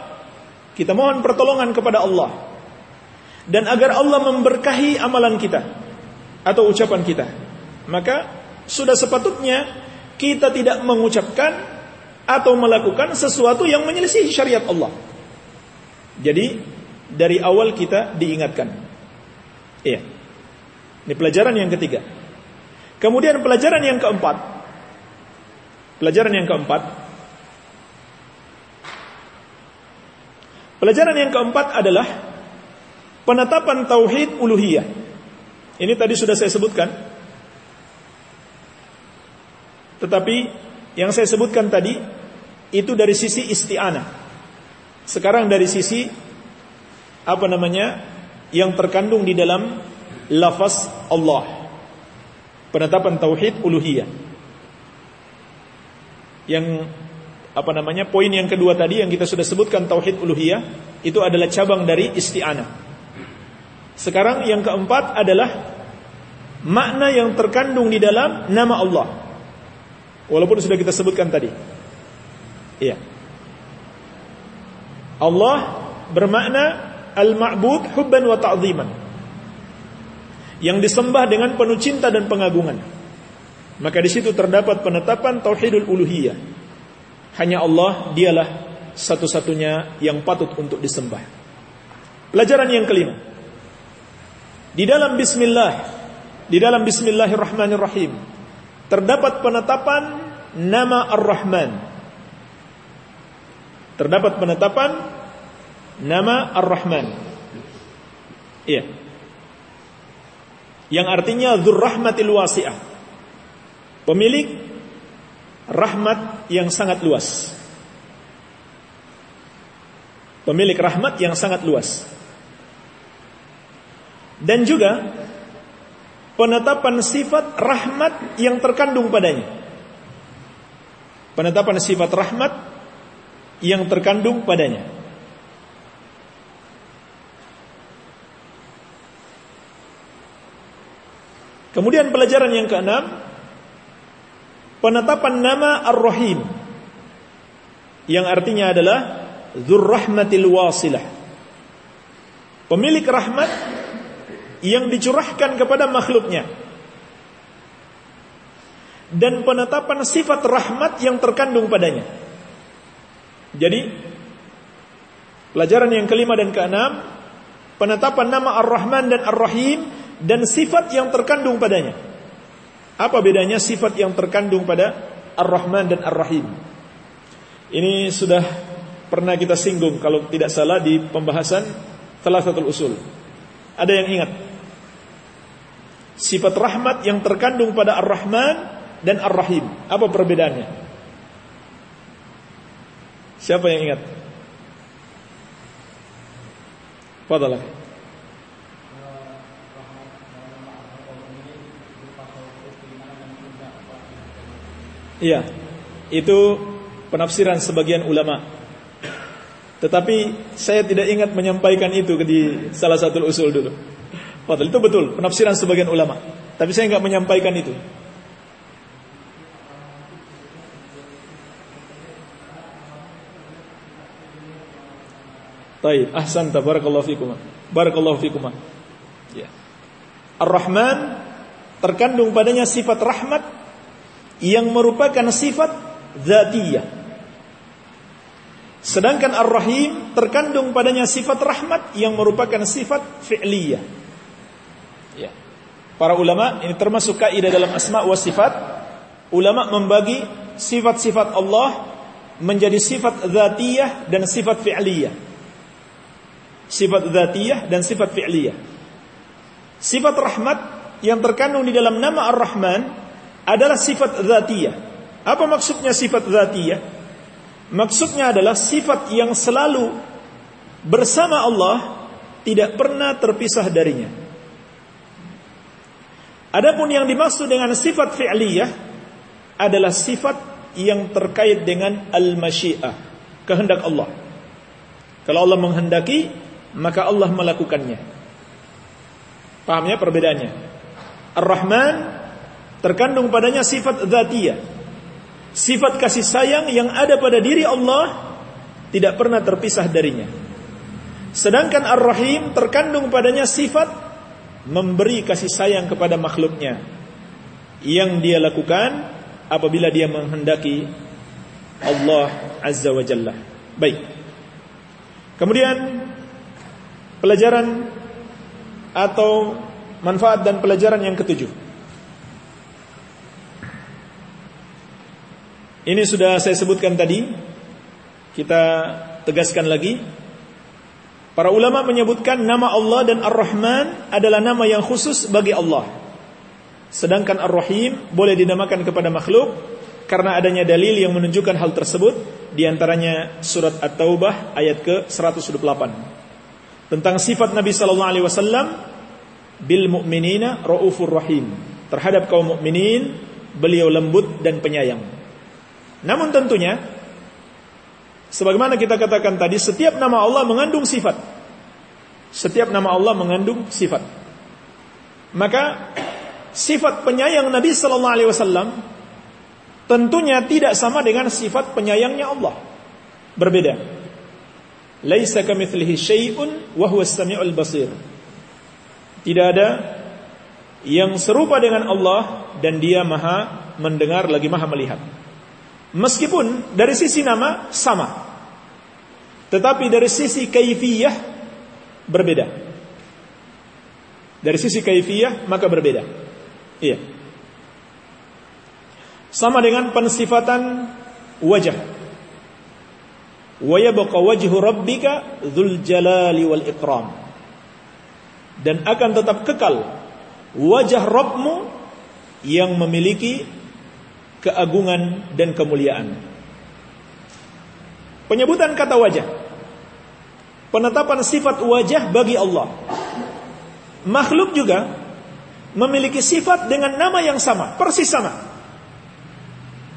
Kita mohon pertolongan kepada Allah. Dan agar Allah memberkahi amalan kita atau ucapan kita. Maka sudah sepatutnya kita tidak mengucapkan atau melakukan sesuatu yang menyelisih syariat Allah. Jadi dari awal kita diingatkan. Iya. Ini pelajaran yang ketiga. Kemudian pelajaran yang keempat. Pelajaran yang keempat. Pelajaran yang keempat adalah penetapan tauhid uluhiyah. Ini tadi sudah saya sebutkan. Tetapi yang saya sebutkan tadi itu dari sisi isti'anah. Sekarang dari sisi apa namanya? yang terkandung di dalam lafaz Allah. Penetapan tauhid uluhiyah. Yang apa namanya? poin yang kedua tadi yang kita sudah sebutkan tauhid uluhiyah itu adalah cabang dari isti'anah. Sekarang yang keempat adalah makna yang terkandung di dalam nama Allah. Walaupun sudah kita sebutkan tadi. Iya. Allah bermakna al-ma'bud hubban wa ta'ziman. Yang disembah dengan penuh cinta dan pengagungan. Maka di situ terdapat penetapan tauhidul uluhiyah. Hanya Allah dialah satu-satunya yang patut untuk disembah. Pelajaran yang kelima. Di dalam bismillah, di dalam bismillahirrahmanirrahim terdapat penetapan nama Ar-Rahman. Terdapat penetapan nama Ar-Rahman. Iya. Yang artinya Dzurrahmatil Wasi'ah. Pemilik rahmat yang sangat luas. Pemilik rahmat yang sangat luas. Dan juga penetapan sifat rahmat yang terkandung padanya. Penetapan sifat rahmat yang terkandung padanya. Kemudian pelajaran yang keenam penetapan nama Ar-Rahim yang artinya adalah Dzurrahmatil Wasilah. Pemilik rahmat yang dicurahkan kepada makhluknya. Dan penetapan sifat rahmat yang terkandung padanya. Jadi pelajaran yang kelima dan keenam penetapan nama Ar-Rahman dan Ar-Rahim dan sifat yang terkandung padanya. Apa bedanya sifat yang terkandung pada Ar-Rahman dan Ar-Rahim? Ini sudah pernah kita singgung kalau tidak salah di pembahasan salah satu usul. Ada yang ingat? Sifat rahmat yang terkandung pada Ar-Rahman dan Ar-Rahim. Apa perbedaannya? Siapa yang ingat? Fadalah. Iya, itu penafsiran sebagian ulama. Tetapi saya tidak ingat menyampaikan itu di salah satu usul dulu. Padahal itu betul penafsiran sebagian ulama. Tapi saya nggak menyampaikan itu. Taib, ahsan tabarakallahu fikum. Barakallahu fikum. Ya. Ar-Rahman terkandung padanya sifat rahmat yang merupakan sifat zatiyah. Sedangkan Ar-Rahim terkandung padanya sifat rahmat yang merupakan sifat fi'liyah. Ya. Para ulama ini termasuk kaidah dalam asma wa sifat. Ulama membagi sifat-sifat Allah menjadi sifat zatiyah dan sifat fi'liyah. Sifat zatiyah dan sifat fi'liyah. Sifat rahmat yang terkandung di dalam nama Ar-Rahman adalah sifat zatiyah. Apa maksudnya sifat zatiyah? Maksudnya adalah sifat yang selalu bersama Allah tidak pernah terpisah darinya. Adapun yang dimaksud dengan sifat fi'liyah adalah sifat yang terkait dengan al-masyiah, kehendak Allah. Kalau Allah menghendaki, maka Allah melakukannya. Paham ya perbedaannya? Ar-Rahman terkandung padanya sifat dzatiyah. Sifat kasih sayang yang ada pada diri Allah tidak pernah terpisah darinya. Sedangkan Ar-Rahim terkandung padanya sifat memberi kasih sayang kepada makhluknya yang dia lakukan apabila dia menghendaki Allah Azza wa Jalla. Baik. Kemudian pelajaran atau manfaat dan pelajaran yang ketujuh. Ini sudah saya sebutkan tadi. Kita tegaskan lagi. Para ulama menyebutkan nama Allah dan Ar-Rahman adalah nama yang khusus bagi Allah. Sedangkan Ar-Rahim boleh dinamakan kepada makhluk karena adanya dalil yang menunjukkan hal tersebut di antaranya surat At-Taubah ayat ke-128. Tentang sifat Nabi sallallahu alaihi wasallam bil mu'minina raufur rahim. Terhadap kaum mukminin beliau lembut dan penyayang. Namun tentunya sebagaimana kita katakan tadi setiap nama Allah mengandung sifat. Setiap nama Allah mengandung sifat. Maka sifat penyayang Nabi sallallahu alaihi wasallam tentunya tidak sama dengan sifat penyayangnya Allah. Berbeda. Laisa kamitslihi syai'un wa huwas samiul basir. Tidak ada yang serupa dengan Allah dan dia maha mendengar lagi maha melihat. Meskipun dari sisi nama sama. Tetapi dari sisi kaifiyah berbeda. Dari sisi kaifiyah maka berbeda. Iya. Sama dengan pensifatan wajah. Wa wajhu rabbika dzul jalali wal ikram. Dan akan tetap kekal wajah Rabbmu yang memiliki keagungan dan kemuliaan. Penyebutan kata wajah. Penetapan sifat wajah bagi Allah. Makhluk juga memiliki sifat dengan nama yang sama, persis sama.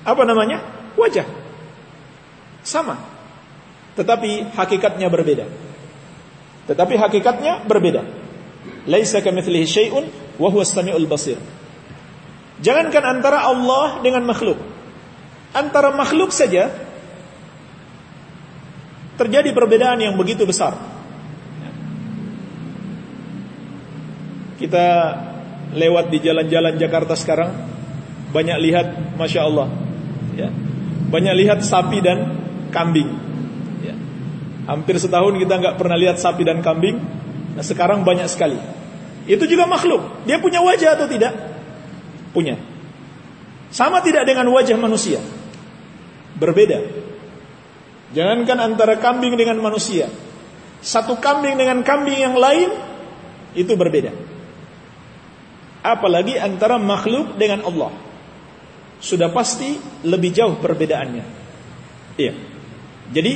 Apa namanya? Wajah. Sama. Tetapi hakikatnya berbeda. Tetapi hakikatnya berbeda. Laisa kamitslihi syai'un wa huwas samiul basir. Jangankan antara Allah dengan makhluk. Antara makhluk saja terjadi perbedaan yang begitu besar. Kita lewat di jalan-jalan Jakarta sekarang banyak lihat masya Allah ya banyak lihat sapi dan kambing ya. hampir setahun kita nggak pernah lihat sapi dan kambing nah sekarang banyak sekali itu juga makhluk dia punya wajah atau tidak punya sama tidak dengan wajah manusia berbeda jangankan antara kambing dengan manusia satu kambing dengan kambing yang lain itu berbeda apalagi antara makhluk dengan Allah. Sudah pasti lebih jauh perbedaannya. Iya. Jadi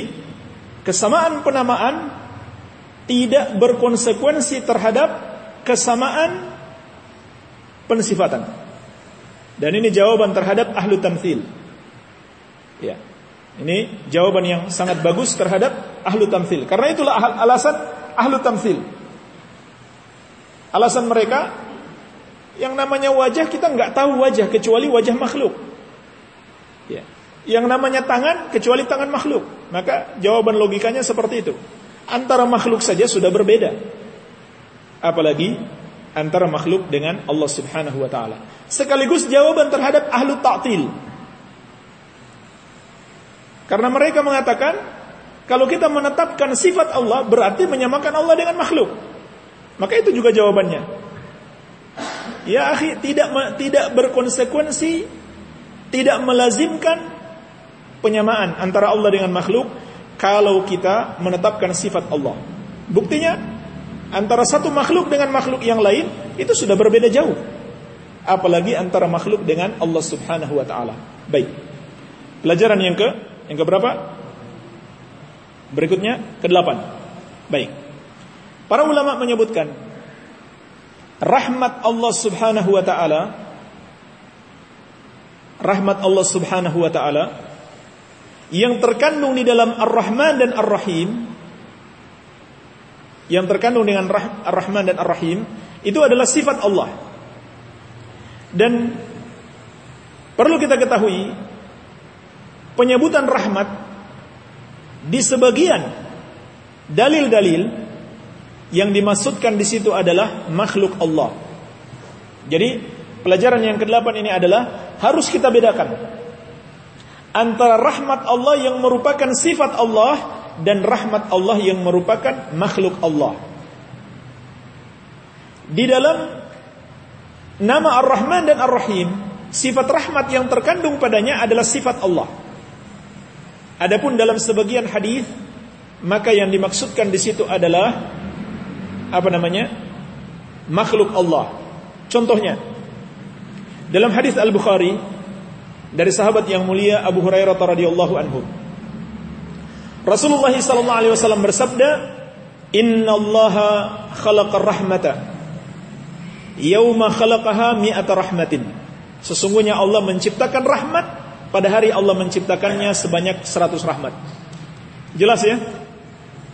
kesamaan penamaan tidak berkonsekuensi terhadap kesamaan pensifatan. Dan ini jawaban terhadap ahlu tamthil. Ya. Ini jawaban yang sangat bagus terhadap ahlu tamthil. Karena itulah alasan ahlu tamthil. Alasan mereka yang namanya wajah kita nggak tahu wajah kecuali wajah makhluk. Ya. Yang namanya tangan kecuali tangan makhluk. Maka jawaban logikanya seperti itu. Antara makhluk saja sudah berbeda. Apalagi antara makhluk dengan Allah Subhanahu wa taala. Sekaligus jawaban terhadap ahlu ta'til. Karena mereka mengatakan kalau kita menetapkan sifat Allah berarti menyamakan Allah dengan makhluk. Maka itu juga jawabannya. Ya akhi, tidak tidak berkonsekuensi, tidak melazimkan penyamaan antara Allah dengan makhluk kalau kita menetapkan sifat Allah. Buktinya antara satu makhluk dengan makhluk yang lain itu sudah berbeda jauh. Apalagi antara makhluk dengan Allah Subhanahu wa taala. Baik. Pelajaran yang ke yang ke berapa? Berikutnya ke-8. Baik. Para ulama menyebutkan rahmat Allah Subhanahu wa taala rahmat Allah Subhanahu wa taala yang terkandung di dalam Ar-Rahman dan Ar-Rahim yang terkandung dengan Ar-Rahman dan Ar-Rahim itu adalah sifat Allah. Dan perlu kita ketahui penyebutan rahmat di sebagian dalil-dalil yang dimaksudkan di situ adalah makhluk Allah. Jadi pelajaran yang ke-8 ini adalah harus kita bedakan antara rahmat Allah yang merupakan sifat Allah dan rahmat Allah yang merupakan makhluk Allah. Di dalam nama Ar-Rahman dan Ar-Rahim, sifat rahmat yang terkandung padanya adalah sifat Allah. Adapun dalam sebagian hadis, maka yang dimaksudkan di situ adalah apa namanya? makhluk Allah. Contohnya dalam hadis Al-Bukhari dari sahabat yang mulia Abu Hurairah radhiyallahu anhu. Rasulullah sallallahu alaihi wasallam bersabda, "Inna Allah khalaqa rahmata yauma khalaqaha mi'ata rahmatin." Sesungguhnya Allah menciptakan rahmat pada hari Allah menciptakannya sebanyak 100 rahmat. Jelas ya?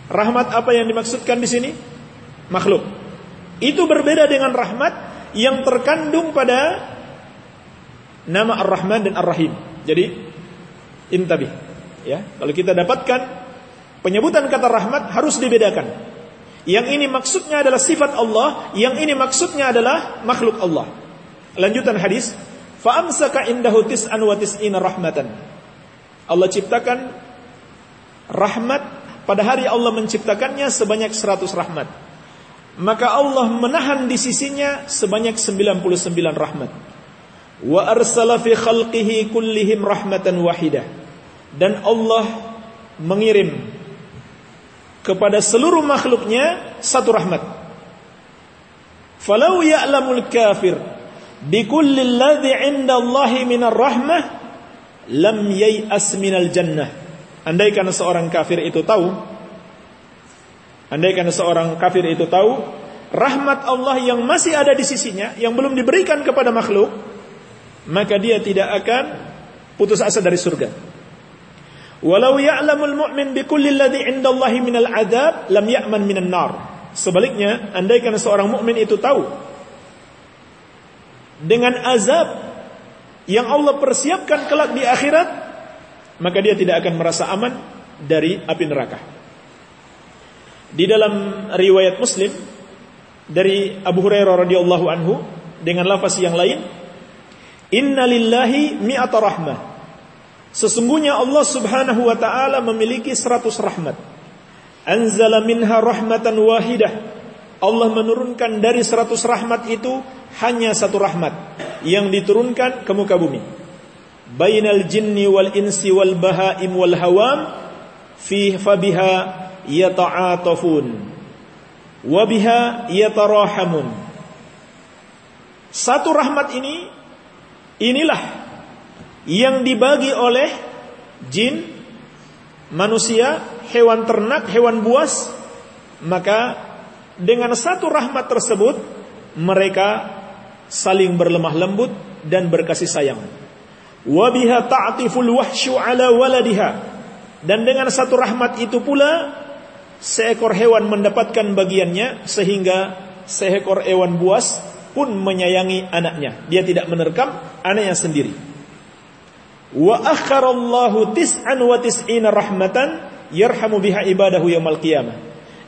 Rahmat apa yang dimaksudkan di sini? makhluk. Itu berbeda dengan rahmat yang terkandung pada nama Ar-Rahman dan Ar-Rahim. Jadi intabi ya. Kalau kita dapatkan Penyebutan kata rahmat harus dibedakan. Yang ini maksudnya adalah sifat Allah, yang ini maksudnya adalah makhluk Allah. Lanjutan hadis, fa'amsaka indahu tis'an wa tis'ina rahmatan. Allah ciptakan rahmat pada hari Allah menciptakannya sebanyak 100 rahmat. Maka Allah menahan di sisinya sebanyak 99 rahmat. Wa arsala fi khalqihi kullihim rahmatan wahidah. Dan Allah mengirim kepada seluruh makhluknya satu rahmat. Falau ya'lamul kafir bikulli alladhi 'inda Allah minar rahmah lam yai'as minal jannah. Andaikan seorang kafir itu tahu andaikan seorang kafir itu tahu rahmat Allah yang masih ada di sisinya yang belum diberikan kepada makhluk maka dia tidak akan putus asa dari surga. Walau ya'lamul mu'min bikulli alladhi 'indallahi minal 'adzab lam ya'man minan nar. Sebaliknya, andaikan seorang mukmin itu tahu dengan azab yang Allah persiapkan kelak di akhirat, maka dia tidak akan merasa aman dari api neraka. Di dalam riwayat Muslim dari Abu Hurairah radhiyallahu anhu dengan lafaz yang lain, "Inna lillahi mi'ata rahmah." Sesungguhnya Allah subhanahu wa ta'ala memiliki seratus rahmat. Anzala minha rahmatan wahidah. Allah menurunkan dari seratus rahmat itu hanya satu rahmat yang diturunkan ke muka bumi. Bainal jinni wal insi wal bahaim wal hawam fi fabiha yata'atafun wa biha yatarahamun. Satu rahmat ini inilah yang dibagi oleh jin, manusia, hewan ternak, hewan buas, maka dengan satu rahmat tersebut mereka saling berlemah lembut dan berkasih sayang. Wabiha ta'tiful wahsyu ala waladiha. Dan dengan satu rahmat itu pula seekor hewan mendapatkan bagiannya sehingga seekor hewan buas pun menyayangi anaknya. Dia tidak menerkam anaknya sendiri. Wa akharallahu tis'an wa tis'ina rahmatan yarhamu biha ibadahu yaumal qiyamah.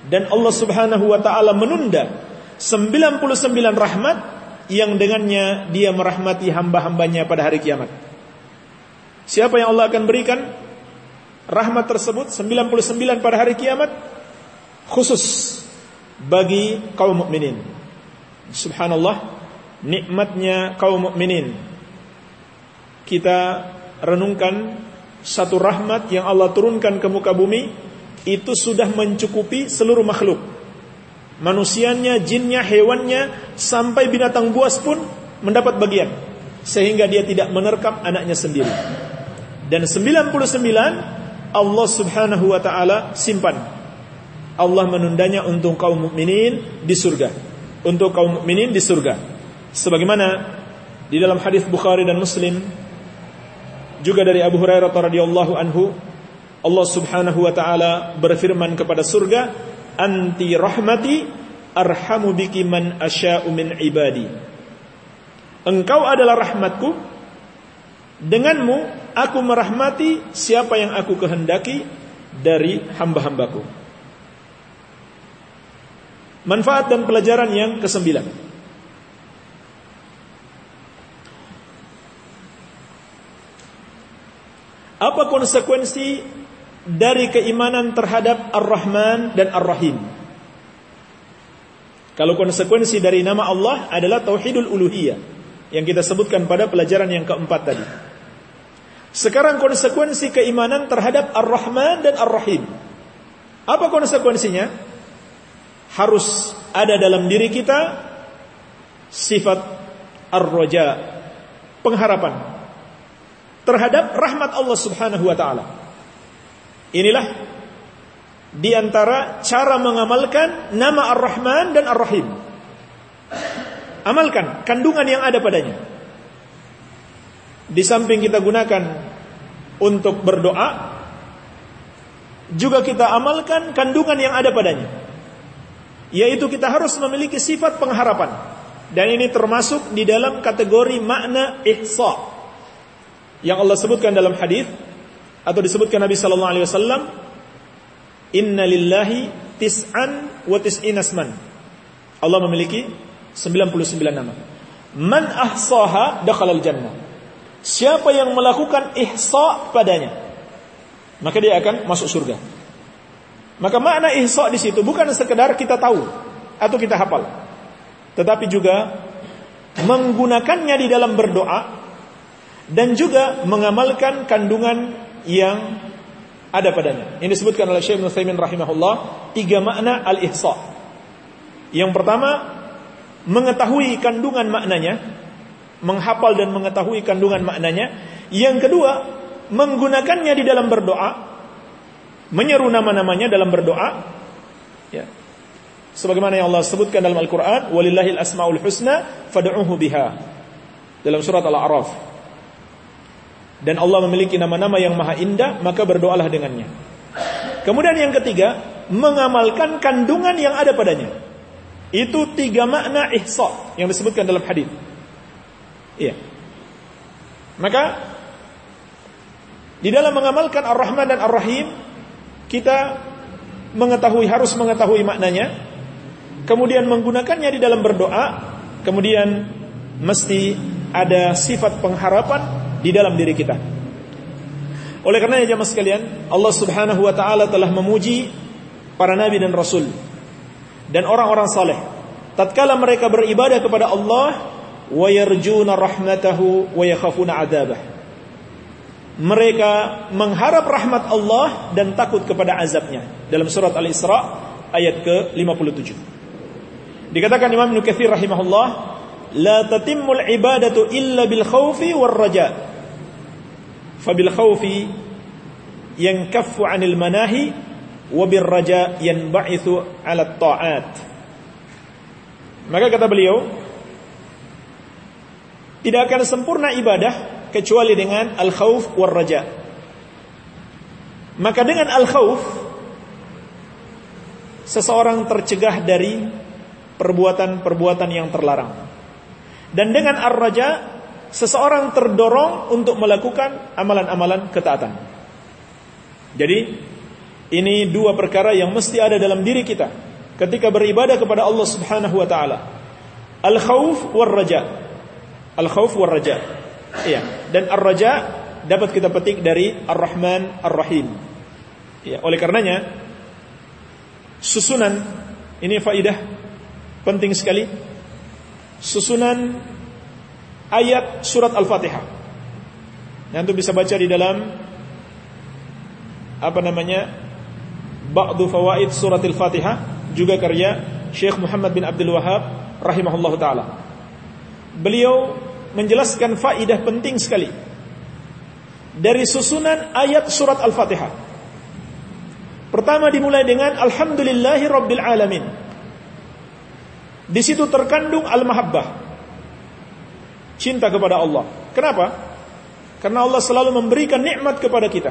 Dan Allah Subhanahu wa taala menunda 99 rahmat yang dengannya dia merahmati hamba-hambanya pada hari kiamat. Siapa yang Allah akan berikan rahmat tersebut 99 pada hari kiamat khusus bagi kaum mukminin. Subhanallah, nikmatnya kaum mukminin. Kita renungkan satu rahmat yang Allah turunkan ke muka bumi itu sudah mencukupi seluruh makhluk. Manusianya, jinnya, hewannya, sampai binatang buas pun mendapat bagian. Sehingga dia tidak menerkam anaknya sendiri. Dan 99 Allah subhanahu wa ta'ala simpan. Allah menundanya untuk kaum mukminin di surga. Untuk kaum mukminin di surga. Sebagaimana di dalam hadis Bukhari dan Muslim juga dari Abu Hurairah radhiyallahu anhu, Allah Subhanahu wa taala berfirman kepada surga, "Anti rahmati arhamu biki man asya'u min ibadi." Engkau adalah rahmatku. Denganmu aku merahmati siapa yang aku kehendaki dari hamba-hambaku. Manfaat dan pelajaran yang kesembilan. Apa konsekuensi dari keimanan terhadap Ar-Rahman dan Ar-Rahim? Kalau konsekuensi dari nama Allah adalah Tauhidul Uluhiyah yang kita sebutkan pada pelajaran yang keempat tadi. Sekarang konsekuensi keimanan terhadap Ar-Rahman dan Ar-Rahim. Apa konsekuensinya? Harus ada dalam diri kita sifat ar-roja, pengharapan terhadap rahmat Allah Subhanahu wa taala. Inilah di antara cara mengamalkan nama Ar-Rahman dan Ar-Rahim. Amalkan kandungan yang ada padanya. Di samping kita gunakan untuk berdoa, juga kita amalkan kandungan yang ada padanya. Yaitu kita harus memiliki sifat pengharapan. Dan ini termasuk di dalam kategori makna ihsa yang Allah sebutkan dalam hadis atau disebutkan Nabi sallallahu alaihi wasallam Inna lillahi tis'an wa tis'in asman. Allah memiliki 99 nama. Man ahsaha dakhalal jannah. Siapa yang melakukan ihsa padanya, maka dia akan masuk surga. Maka makna ihsa di situ bukan sekedar kita tahu atau kita hafal, tetapi juga menggunakannya di dalam berdoa dan juga mengamalkan kandungan yang ada padanya. Ini disebutkan oleh Syekh Ibnu rahimahullah tiga makna al-ihsa. Yang pertama mengetahui kandungan maknanya, menghafal dan mengetahui kandungan maknanya. Yang kedua, menggunakannya di dalam berdoa, menyeru nama-namanya dalam berdoa. Ya. Sebagaimana yang Allah sebutkan dalam Al-Qur'an, "Walillahil asmaul husna fad'uhu biha." Dalam surat Al-A'raf. Dan Allah memiliki nama-nama yang maha indah, maka berdoalah dengannya. Kemudian yang ketiga, mengamalkan kandungan yang ada padanya. Itu tiga makna ihsa yang disebutkan dalam hadis. Iya. Maka di dalam mengamalkan Ar-Rahman dan Ar-Rahim kita mengetahui harus mengetahui maknanya, kemudian menggunakannya di dalam berdoa, kemudian mesti ada sifat pengharapan di dalam diri kita. Oleh karena jemaah sekalian, Allah Subhanahu wa taala telah memuji para nabi dan rasul dan orang-orang saleh. Tatkala mereka beribadah kepada Allah wa yarjuna rahmatahu wa yakhafuna adzabah mereka mengharap rahmat Allah dan takut kepada azabnya. Dalam surat Al-Isra ayat ke-57. Dikatakan Imam Ibnu Katsir rahimahullah la tatimmul ibadatu illa bil khaufi war raja fabil khaufi yankaffu 'anil manahi wabil raja yanba'ithu 'ala ta'at. Maka kata beliau, tidak akan sempurna ibadah kecuali dengan al-khauf war raja. Maka dengan al-khauf seseorang tercegah dari perbuatan-perbuatan yang terlarang. Dan dengan ar-raja seseorang terdorong untuk melakukan amalan-amalan ketaatan. Jadi ini dua perkara yang mesti ada dalam diri kita ketika beribadah kepada Allah Subhanahu wa taala. Al-khauf war raja. Al-khauf war raja. Iya, dan ar-raja dapat kita petik dari Ar-Rahman Ar-Rahim. Ya, oleh karenanya susunan ini faidah penting sekali. Susunan ayat surat Al-Fatihah. Nanti bisa baca di dalam apa namanya Ba'du Fawaid Surat Al-Fatihah juga karya Syekh Muhammad bin Abdul Wahab rahimahullah taala. Beliau menjelaskan faidah penting sekali dari susunan ayat surat Al-Fatihah. Pertama dimulai dengan Alhamdulillahi Rabbil Alamin. Di situ terkandung al-mahabbah. Cinta kepada Allah. Kenapa? Karena Allah selalu memberikan nikmat kepada kita.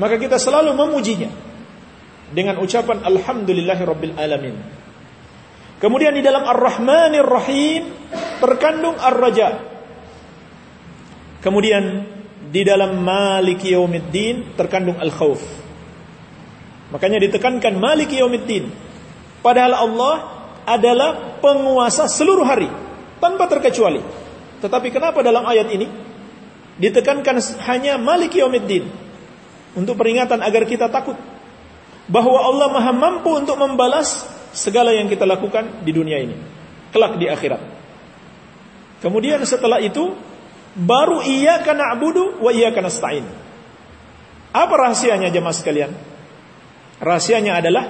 Maka kita selalu memujinya dengan ucapan alhamdulillahi rabbil alamin. Kemudian di dalam Ar-Rahmanir Rahim terkandung Ar-Raja. Kemudian di dalam Maliki Yaumiddin terkandung Al-Khauf. Makanya ditekankan Maliki Yaumiddin. Padahal Allah adalah penguasa seluruh hari tanpa terkecuali. Tetapi kenapa dalam ayat ini ditekankan hanya Maliki Yaumiddin untuk peringatan agar kita takut bahwa Allah Maha mampu untuk membalas segala yang kita lakukan di dunia ini, kelak di akhirat. Kemudian setelah itu baru ia karena abudu wa iya karena stain. Apa rahasianya jemaah sekalian? Rahasianya adalah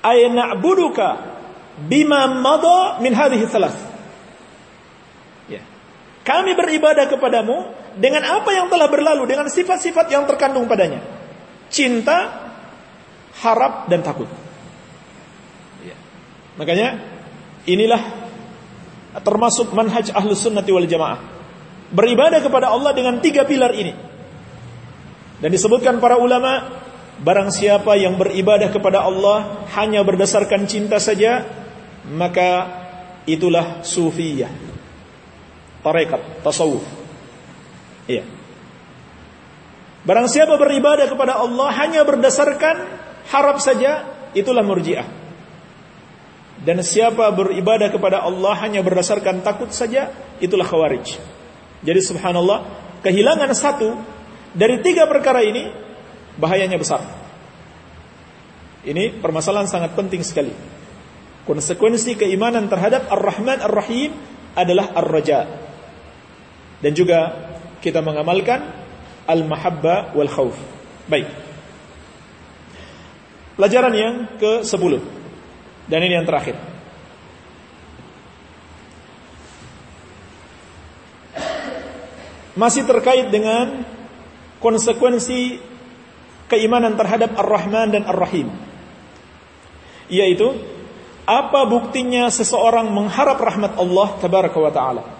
ayna abuduka bima mada min hadhihi thalath. Kami beribadah kepadamu dengan apa yang telah berlalu dengan sifat-sifat yang terkandung padanya. Cinta, harap dan takut. Ya. Makanya inilah termasuk manhaj ahlus sunnati wal jamaah. Beribadah kepada Allah dengan tiga pilar ini. Dan disebutkan para ulama, barang siapa yang beribadah kepada Allah hanya berdasarkan cinta saja, maka itulah sufiyah. Tarekat, tasawuf. Iya. Barang siapa beribadah kepada Allah hanya berdasarkan harap saja, itulah murjiah. Dan siapa beribadah kepada Allah hanya berdasarkan takut saja, itulah khawarij. Jadi subhanallah, kehilangan satu dari tiga perkara ini, bahayanya besar. Ini permasalahan sangat penting sekali. Konsekuensi keimanan terhadap Ar-Rahman Ar-Rahim adalah Ar-Raja. Dan juga kita mengamalkan Al-Mahabba wal Khawf. Baik. Pelajaran yang ke-10. Dan ini yang terakhir. Masih terkait dengan konsekuensi keimanan terhadap Ar-Rahman dan Ar-Rahim. Yaitu apa buktinya seseorang mengharap rahmat Allah tabaraka wa taala?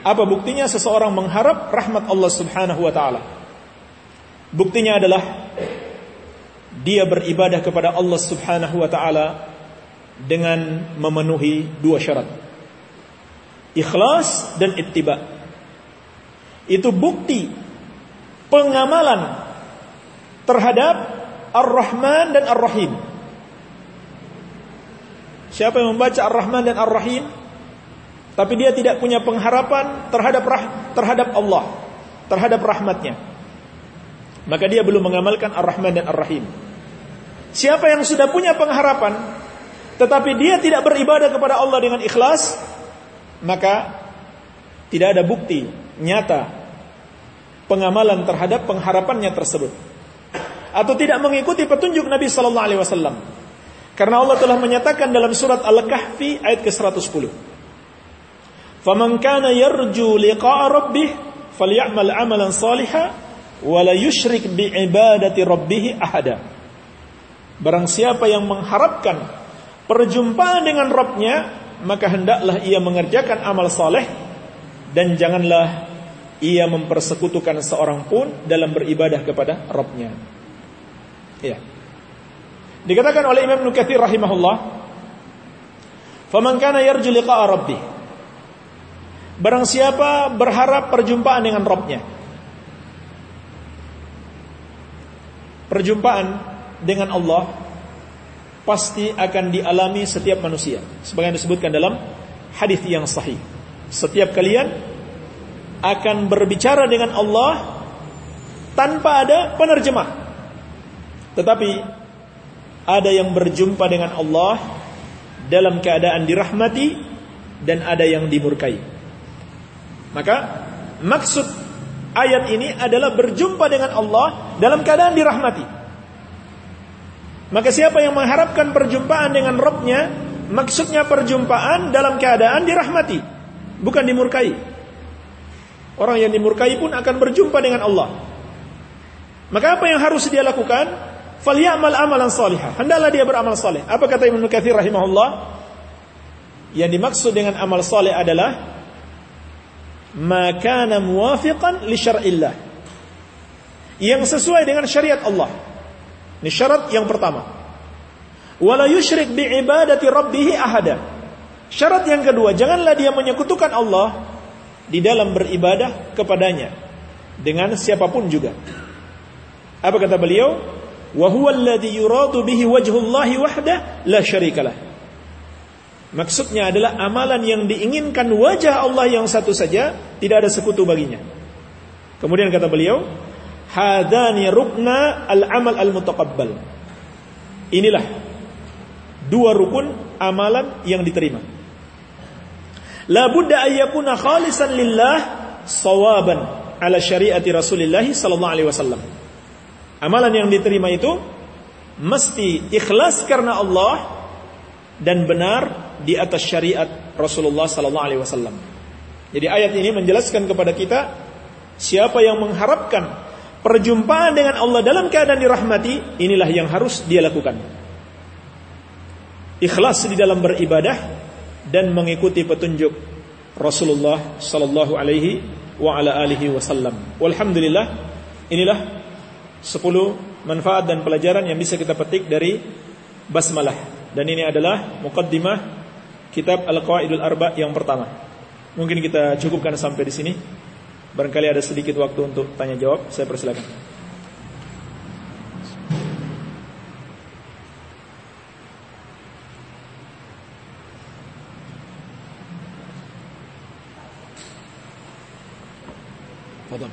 Apa buktinya seseorang mengharap rahmat Allah Subhanahu wa taala? Buktinya adalah dia beribadah kepada Allah Subhanahu wa taala dengan memenuhi dua syarat. Ikhlas dan ittiba. Itu bukti pengamalan terhadap Ar-Rahman dan Ar-Rahim. Siapa yang membaca Ar-Rahman dan Ar-Rahim tapi dia tidak punya pengharapan terhadap rah terhadap Allah, terhadap rahmatnya. Maka dia belum mengamalkan Ar-Rahman dan Ar-Rahim. Siapa yang sudah punya pengharapan tetapi dia tidak beribadah kepada Allah dengan ikhlas, maka tidak ada bukti nyata pengamalan terhadap pengharapannya tersebut atau tidak mengikuti petunjuk Nabi sallallahu alaihi wasallam. Karena Allah telah menyatakan dalam surat Al-Kahfi ayat ke-110. "Faman kana yarju liqa'a rabbih falyamal 'amalan salihan wa la yusyrik bi ibadati rabbih ahada." Barang siapa yang mengharapkan perjumpaan dengan Rabbnya, maka hendaklah ia mengerjakan amal saleh dan janganlah ia mempersekutukan seorang pun dalam beribadah kepada Rabbnya. Ya. Dikatakan oleh Imam Nukathir rahimahullah, "Faman kana yarju liqa'a rabbih." Barang siapa berharap perjumpaan dengan Rabbnya. Perjumpaan dengan Allah pasti akan dialami setiap manusia. Sebagaimana disebutkan dalam hadis yang sahih. Setiap kalian akan berbicara dengan Allah tanpa ada penerjemah. Tetapi ada yang berjumpa dengan Allah dalam keadaan dirahmati dan ada yang dimurkai. Maka maksud ayat ini adalah berjumpa dengan Allah dalam keadaan dirahmati. Maka siapa yang mengharapkan perjumpaan dengan Robnya, maksudnya perjumpaan dalam keadaan dirahmati, bukan dimurkai. Orang yang dimurkai pun akan berjumpa dengan Allah. Maka apa yang harus dia lakukan? Falyamal amalan salihah. Hendaklah dia beramal saleh. Apa kata Ibnu Katsir rahimahullah? Yang dimaksud dengan amal saleh adalah ma kana muwafiqan li syar'illah. Yang sesuai dengan syariat Allah. Ini syarat yang pertama. Wala yusyrik bi ibadati rabbih ahada. Syarat yang kedua, janganlah dia menyekutukan Allah di dalam beribadah kepadanya dengan siapa pun juga. Apa kata beliau? Wa huwa alladhi yuradu bihi wajhullahi wahda la syarikalah. Maksudnya adalah amalan yang diinginkan wajah Allah yang satu saja, tidak ada sekutu baginya. Kemudian kata beliau, hadani rukna al-amal al-mutaqabbal. Inilah dua rukun amalan yang diterima. La budda ayyakuna khalisan lillah sawaban ala syariati Rasulillah sallallahu alaihi wasallam. Amalan yang diterima itu mesti ikhlas karena Allah dan benar di atas syariat Rasulullah sallallahu alaihi wasallam. Jadi ayat ini menjelaskan kepada kita siapa yang mengharapkan perjumpaan dengan Allah dalam keadaan dirahmati, inilah yang harus dia lakukan. Ikhlas di dalam beribadah dan mengikuti petunjuk Rasulullah sallallahu alaihi wa ala alihi wasallam. Walhamdulillah, inilah 10 manfaat dan pelajaran yang bisa kita petik dari basmalah. Dan ini adalah muqaddimah kitab Al-Qawaidul Arba yang pertama. Mungkin kita cukupkan sampai di sini. Barangkali ada sedikit waktu untuk tanya jawab, saya persilakan. Fadal.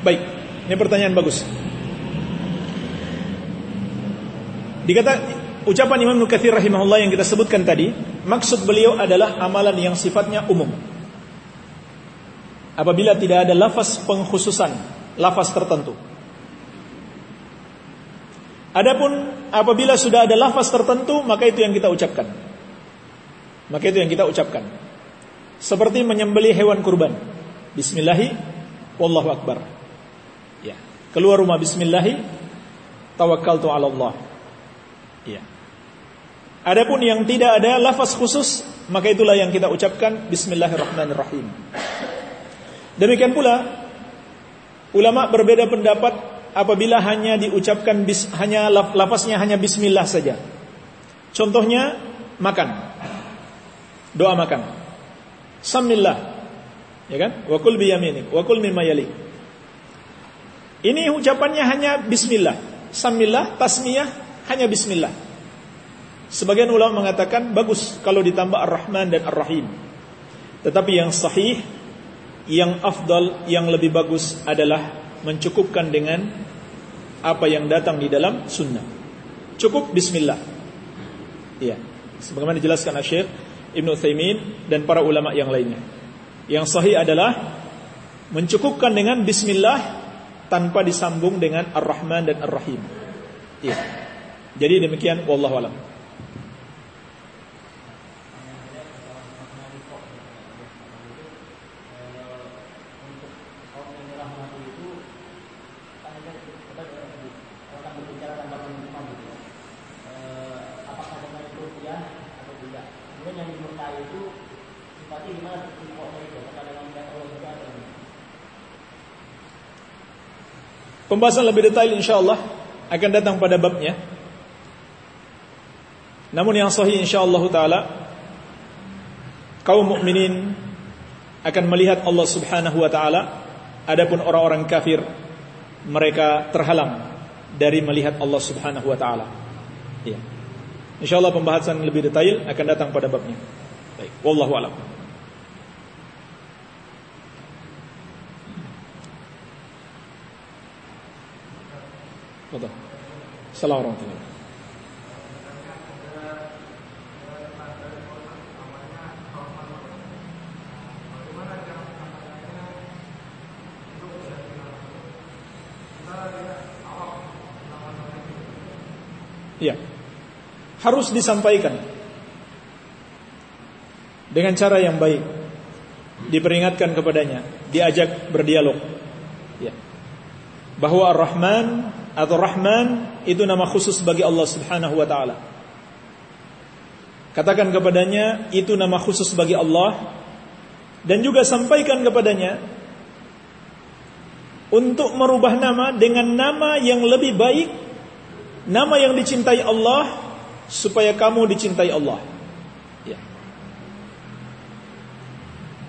Baik, ini pertanyaan bagus. Dikata ucapan Imam Nukathir rahimahullah yang kita sebutkan tadi, maksud beliau adalah amalan yang sifatnya umum. Apabila tidak ada lafaz pengkhususan, lafaz tertentu. Adapun apabila sudah ada lafaz tertentu, maka itu yang kita ucapkan. Maka itu yang kita ucapkan. Seperti menyembelih hewan kurban. Bismillahi wallahu akbar. Keluar rumah bismillahi tawakkaltu 'ala Allah. Ya. Adapun yang tidak ada lafaz khusus, maka itulah yang kita ucapkan bismillahirrahmanirrahim. Demikian pula ulama berbeda pendapat apabila hanya diucapkan bis, hanya lafaznya hanya bismillah saja. Contohnya makan. Doa makan. Samillah. Ya kan? Wa kul bi yaminik, wa kul mimma. Ini ucapannya hanya bismillah. Samillah, tasmiyah, hanya bismillah. Sebagian ulama mengatakan bagus kalau ditambah Ar-Rahman dan Ar-Rahim. Tetapi yang sahih, yang afdal, yang lebih bagus adalah mencukupkan dengan apa yang datang di dalam sunnah. Cukup bismillah. Iya. Sebagaimana dijelaskan Syekh Ibnu Utsaimin dan para ulama yang lainnya. Yang sahih adalah mencukupkan dengan bismillah tanpa disambung dengan Ar-Rahman dan Ar-Rahim. Iya. Jadi demikian wallahu alam. Pembahasan lebih detail insyaallah akan datang pada babnya. Namun yang sahih insyaallah taala kaum mukminin akan melihat Allah Subhanahu wa taala adapun orang-orang kafir mereka terhalang dari melihat Allah Subhanahu wa taala. Ya. Insyaallah pembahasan lebih detail akan datang pada babnya. Baik, wallahu a'lam. Warahmatullahi Ya. Harus disampaikan dengan cara yang baik. Diperingatkan kepadanya, diajak berdialog. Ya. Bahwa Ar-Rahman atau Rahman itu nama khusus bagi Allah Subhanahu wa taala. Katakan kepadanya itu nama khusus bagi Allah dan juga sampaikan kepadanya untuk merubah nama dengan nama yang lebih baik, nama yang dicintai Allah supaya kamu dicintai Allah. Ya.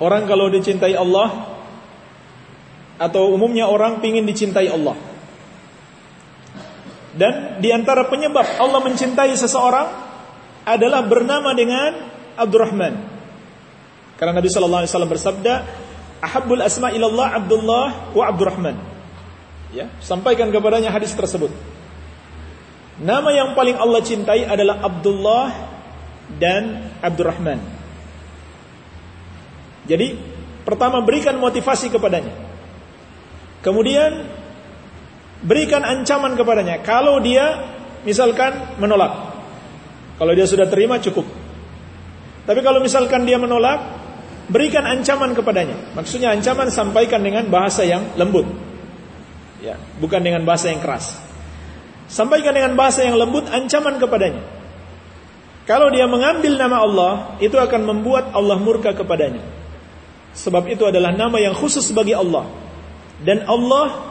Orang kalau dicintai Allah atau umumnya orang pingin dicintai Allah. Dan di antara penyebab Allah mencintai seseorang adalah bernama dengan Abdurrahman. Karena Nabi sallallahu alaihi wasallam bersabda, "Ahabbul asma ilallah Abdullah wa Abdurrahman." Ya, sampaikan kepadanya hadis tersebut. Nama yang paling Allah cintai adalah Abdullah dan Abdurrahman. Jadi, pertama berikan motivasi kepadanya. Kemudian berikan ancaman kepadanya. Kalau dia misalkan menolak. Kalau dia sudah terima cukup. Tapi kalau misalkan dia menolak, berikan ancaman kepadanya. Maksudnya ancaman sampaikan dengan bahasa yang lembut. Ya, bukan dengan bahasa yang keras. Sampaikan dengan bahasa yang lembut ancaman kepadanya. Kalau dia mengambil nama Allah, itu akan membuat Allah murka kepadanya. Sebab itu adalah nama yang khusus bagi Allah. Dan Allah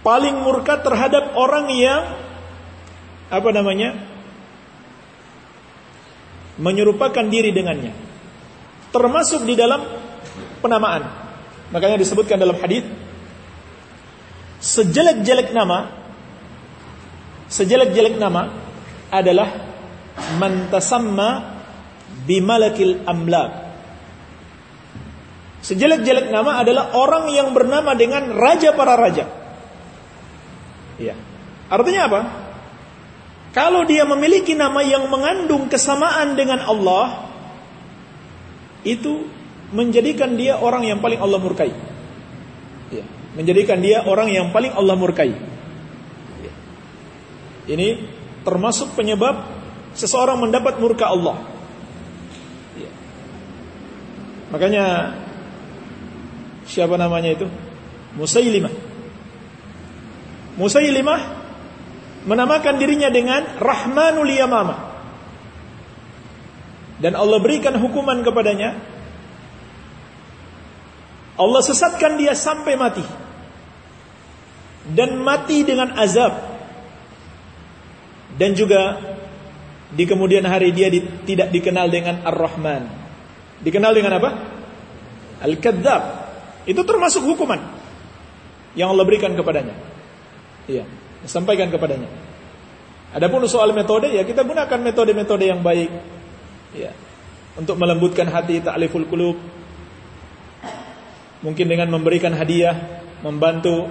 paling murka terhadap orang yang apa namanya menyerupakan diri dengannya termasuk di dalam penamaan makanya disebutkan dalam hadis sejelek-jelek nama sejelek-jelek nama adalah man tasamma bimalakil amlak. Sejelek-jelek nama adalah orang yang bernama dengan raja para raja. Iya. Artinya apa? Kalau dia memiliki nama yang mengandung kesamaan dengan Allah, itu menjadikan dia orang yang paling Allah murkai. Ya, menjadikan dia orang yang paling Allah murkai. Ya. Ini termasuk penyebab seseorang mendapat murka Allah. Ya. Makanya siapa namanya itu? Musailimah. Musailimah menamakan dirinya dengan Rahmanul Yamama. Dan Allah berikan hukuman kepadanya. Allah sesatkan dia sampai mati. Dan mati dengan azab. Dan juga di kemudian hari dia di, tidak dikenal dengan Ar-Rahman. Dikenal dengan apa? Al-Kadzab. Itu termasuk hukuman yang Allah berikan kepadanya. Iya sampaikan kepadanya. Adapun soal metode ya kita gunakan metode-metode yang baik. Ya. Untuk melembutkan hati ta'liful qulub. Mungkin dengan memberikan hadiah, membantu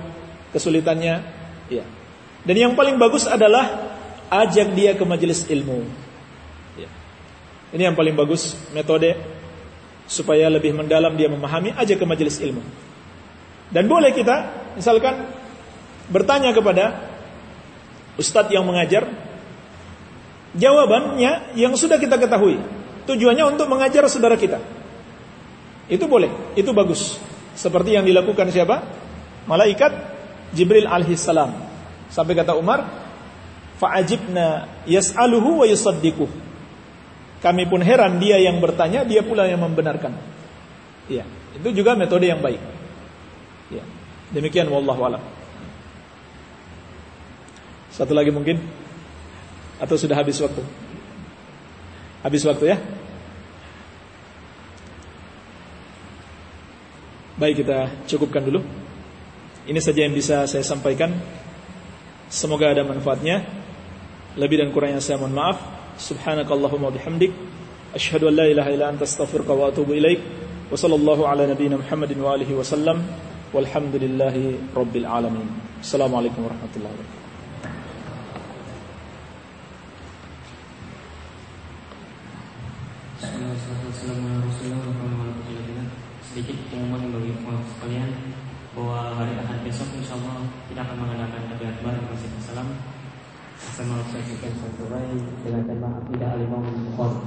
kesulitannya, ya. Dan yang paling bagus adalah ajak dia ke majelis ilmu. Ya. Ini yang paling bagus metode supaya lebih mendalam dia memahami ajak ke majelis ilmu. Dan boleh kita misalkan bertanya kepada ustadz yang mengajar? Jawabannya yang sudah kita ketahui. Tujuannya untuk mengajar saudara kita. Itu boleh, itu bagus. Seperti yang dilakukan siapa? Malaikat Jibril alaihissalam. Sampai kata Umar, fa'ajibna yas'aluhu wa yusaddiquh. Kami pun heran dia yang bertanya, dia pula yang membenarkan. Iya, itu juga metode yang baik. Ya. Demikian wallahu a'lam. Satu lagi mungkin? Atau sudah habis waktu? Habis waktu ya? Baik kita cukupkan dulu. Ini saja yang bisa saya sampaikan. Semoga ada manfaatnya. Lebih dan kurangnya saya mohon maaf. Subhanakallahumma bihamdik. Ashhadu an la ilaha illa anta astaghfiruka wa atubu ilaik. Wa sallallahu ala nabiyyina Muhammadin wa alihi wa sallam. Walhamdulillahi rabbil alamin. Assalamualaikum warahmatullahi wabarakatuh sedikit pengumuman bagi kawan sekalian bahwa hari Ahad besok insya Allah kita akan mengadakan tabiat bareng Masjid Salam bersama Ustaz Ikan Santurai dengan tema Akidah Alimah Bukhari.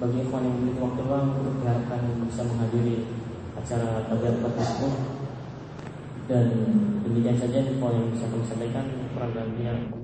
Bagi ikhwan yang memiliki waktu luang untuk diharapkan bisa menghadiri acara tabiat tersebut dan demikian saja ikhwan yang bisa kami sampaikan kurang lebihnya